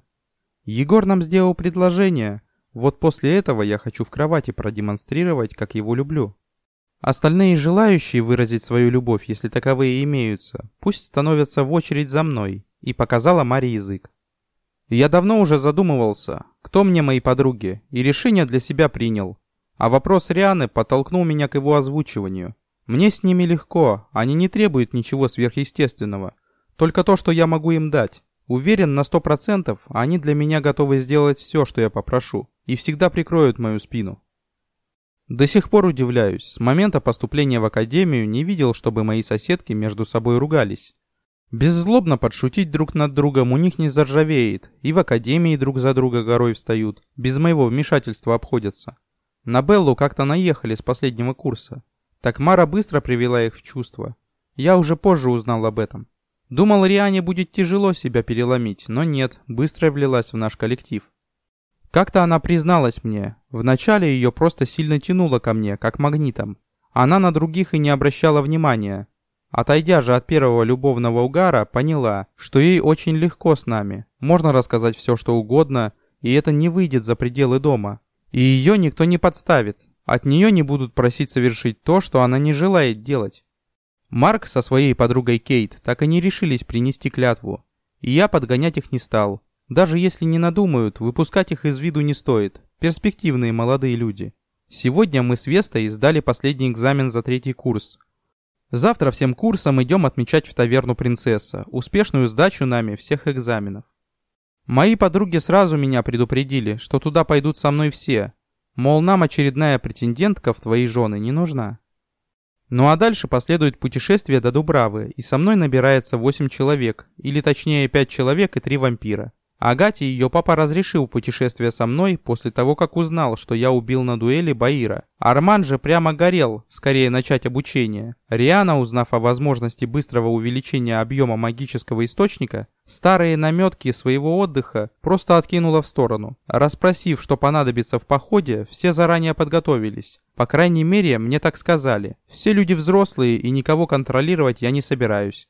«Егор нам сделал предложение. Вот после этого я хочу в кровати продемонстрировать, как его люблю. Остальные желающие выразить свою любовь, если таковые имеются, пусть становятся в очередь за мной», и показала Маре язык. Я давно уже задумывался, кто мне мои подруги, и решение для себя принял. А вопрос Рианы подтолкнул меня к его озвучиванию. Мне с ними легко, они не требуют ничего сверхъестественного. Только то, что я могу им дать. Уверен на сто процентов, они для меня готовы сделать все, что я попрошу, и всегда прикроют мою спину. До сих пор удивляюсь, с момента поступления в академию не видел, чтобы мои соседки между собой ругались. Беззлобно подшутить друг над другом у них не заржавеет, и в академии друг за друга горой встают, без моего вмешательства обходятся. На Беллу как-то наехали с последнего курса. Так Мара быстро привела их в чувство. Я уже позже узнал об этом. Думал, Риане будет тяжело себя переломить, но нет, быстро влилась в наш коллектив. Как-то она призналась мне, вначале ее просто сильно тянуло ко мне, как магнитом. Она на других и не обращала внимания, Отойдя же от первого любовного угара, поняла, что ей очень легко с нами. Можно рассказать все, что угодно, и это не выйдет за пределы дома. И ее никто не подставит. От нее не будут просить совершить то, что она не желает делать. Марк со своей подругой Кейт так и не решились принести клятву. И я подгонять их не стал. Даже если не надумают, выпускать их из виду не стоит. Перспективные молодые люди. Сегодня мы с Вестой сдали последний экзамен за третий курс. Завтра всем курсом идем отмечать в таверну принцесса, успешную сдачу нами всех экзаменов. Мои подруги сразу меня предупредили, что туда пойдут со мной все, мол, нам очередная претендентка в твои жены не нужна. Ну а дальше последует путешествие до Дубравы, и со мной набирается 8 человек, или точнее 5 человек и 3 вампира. Агате ее папа разрешил путешествие со мной после того, как узнал, что я убил на дуэли Баира. Арман же прямо горел, скорее начать обучение. Риана, узнав о возможности быстрого увеличения объема магического источника, старые наметки своего отдыха просто откинула в сторону. Распросив, что понадобится в походе, все заранее подготовились. По крайней мере, мне так сказали. Все люди взрослые и никого контролировать я не собираюсь.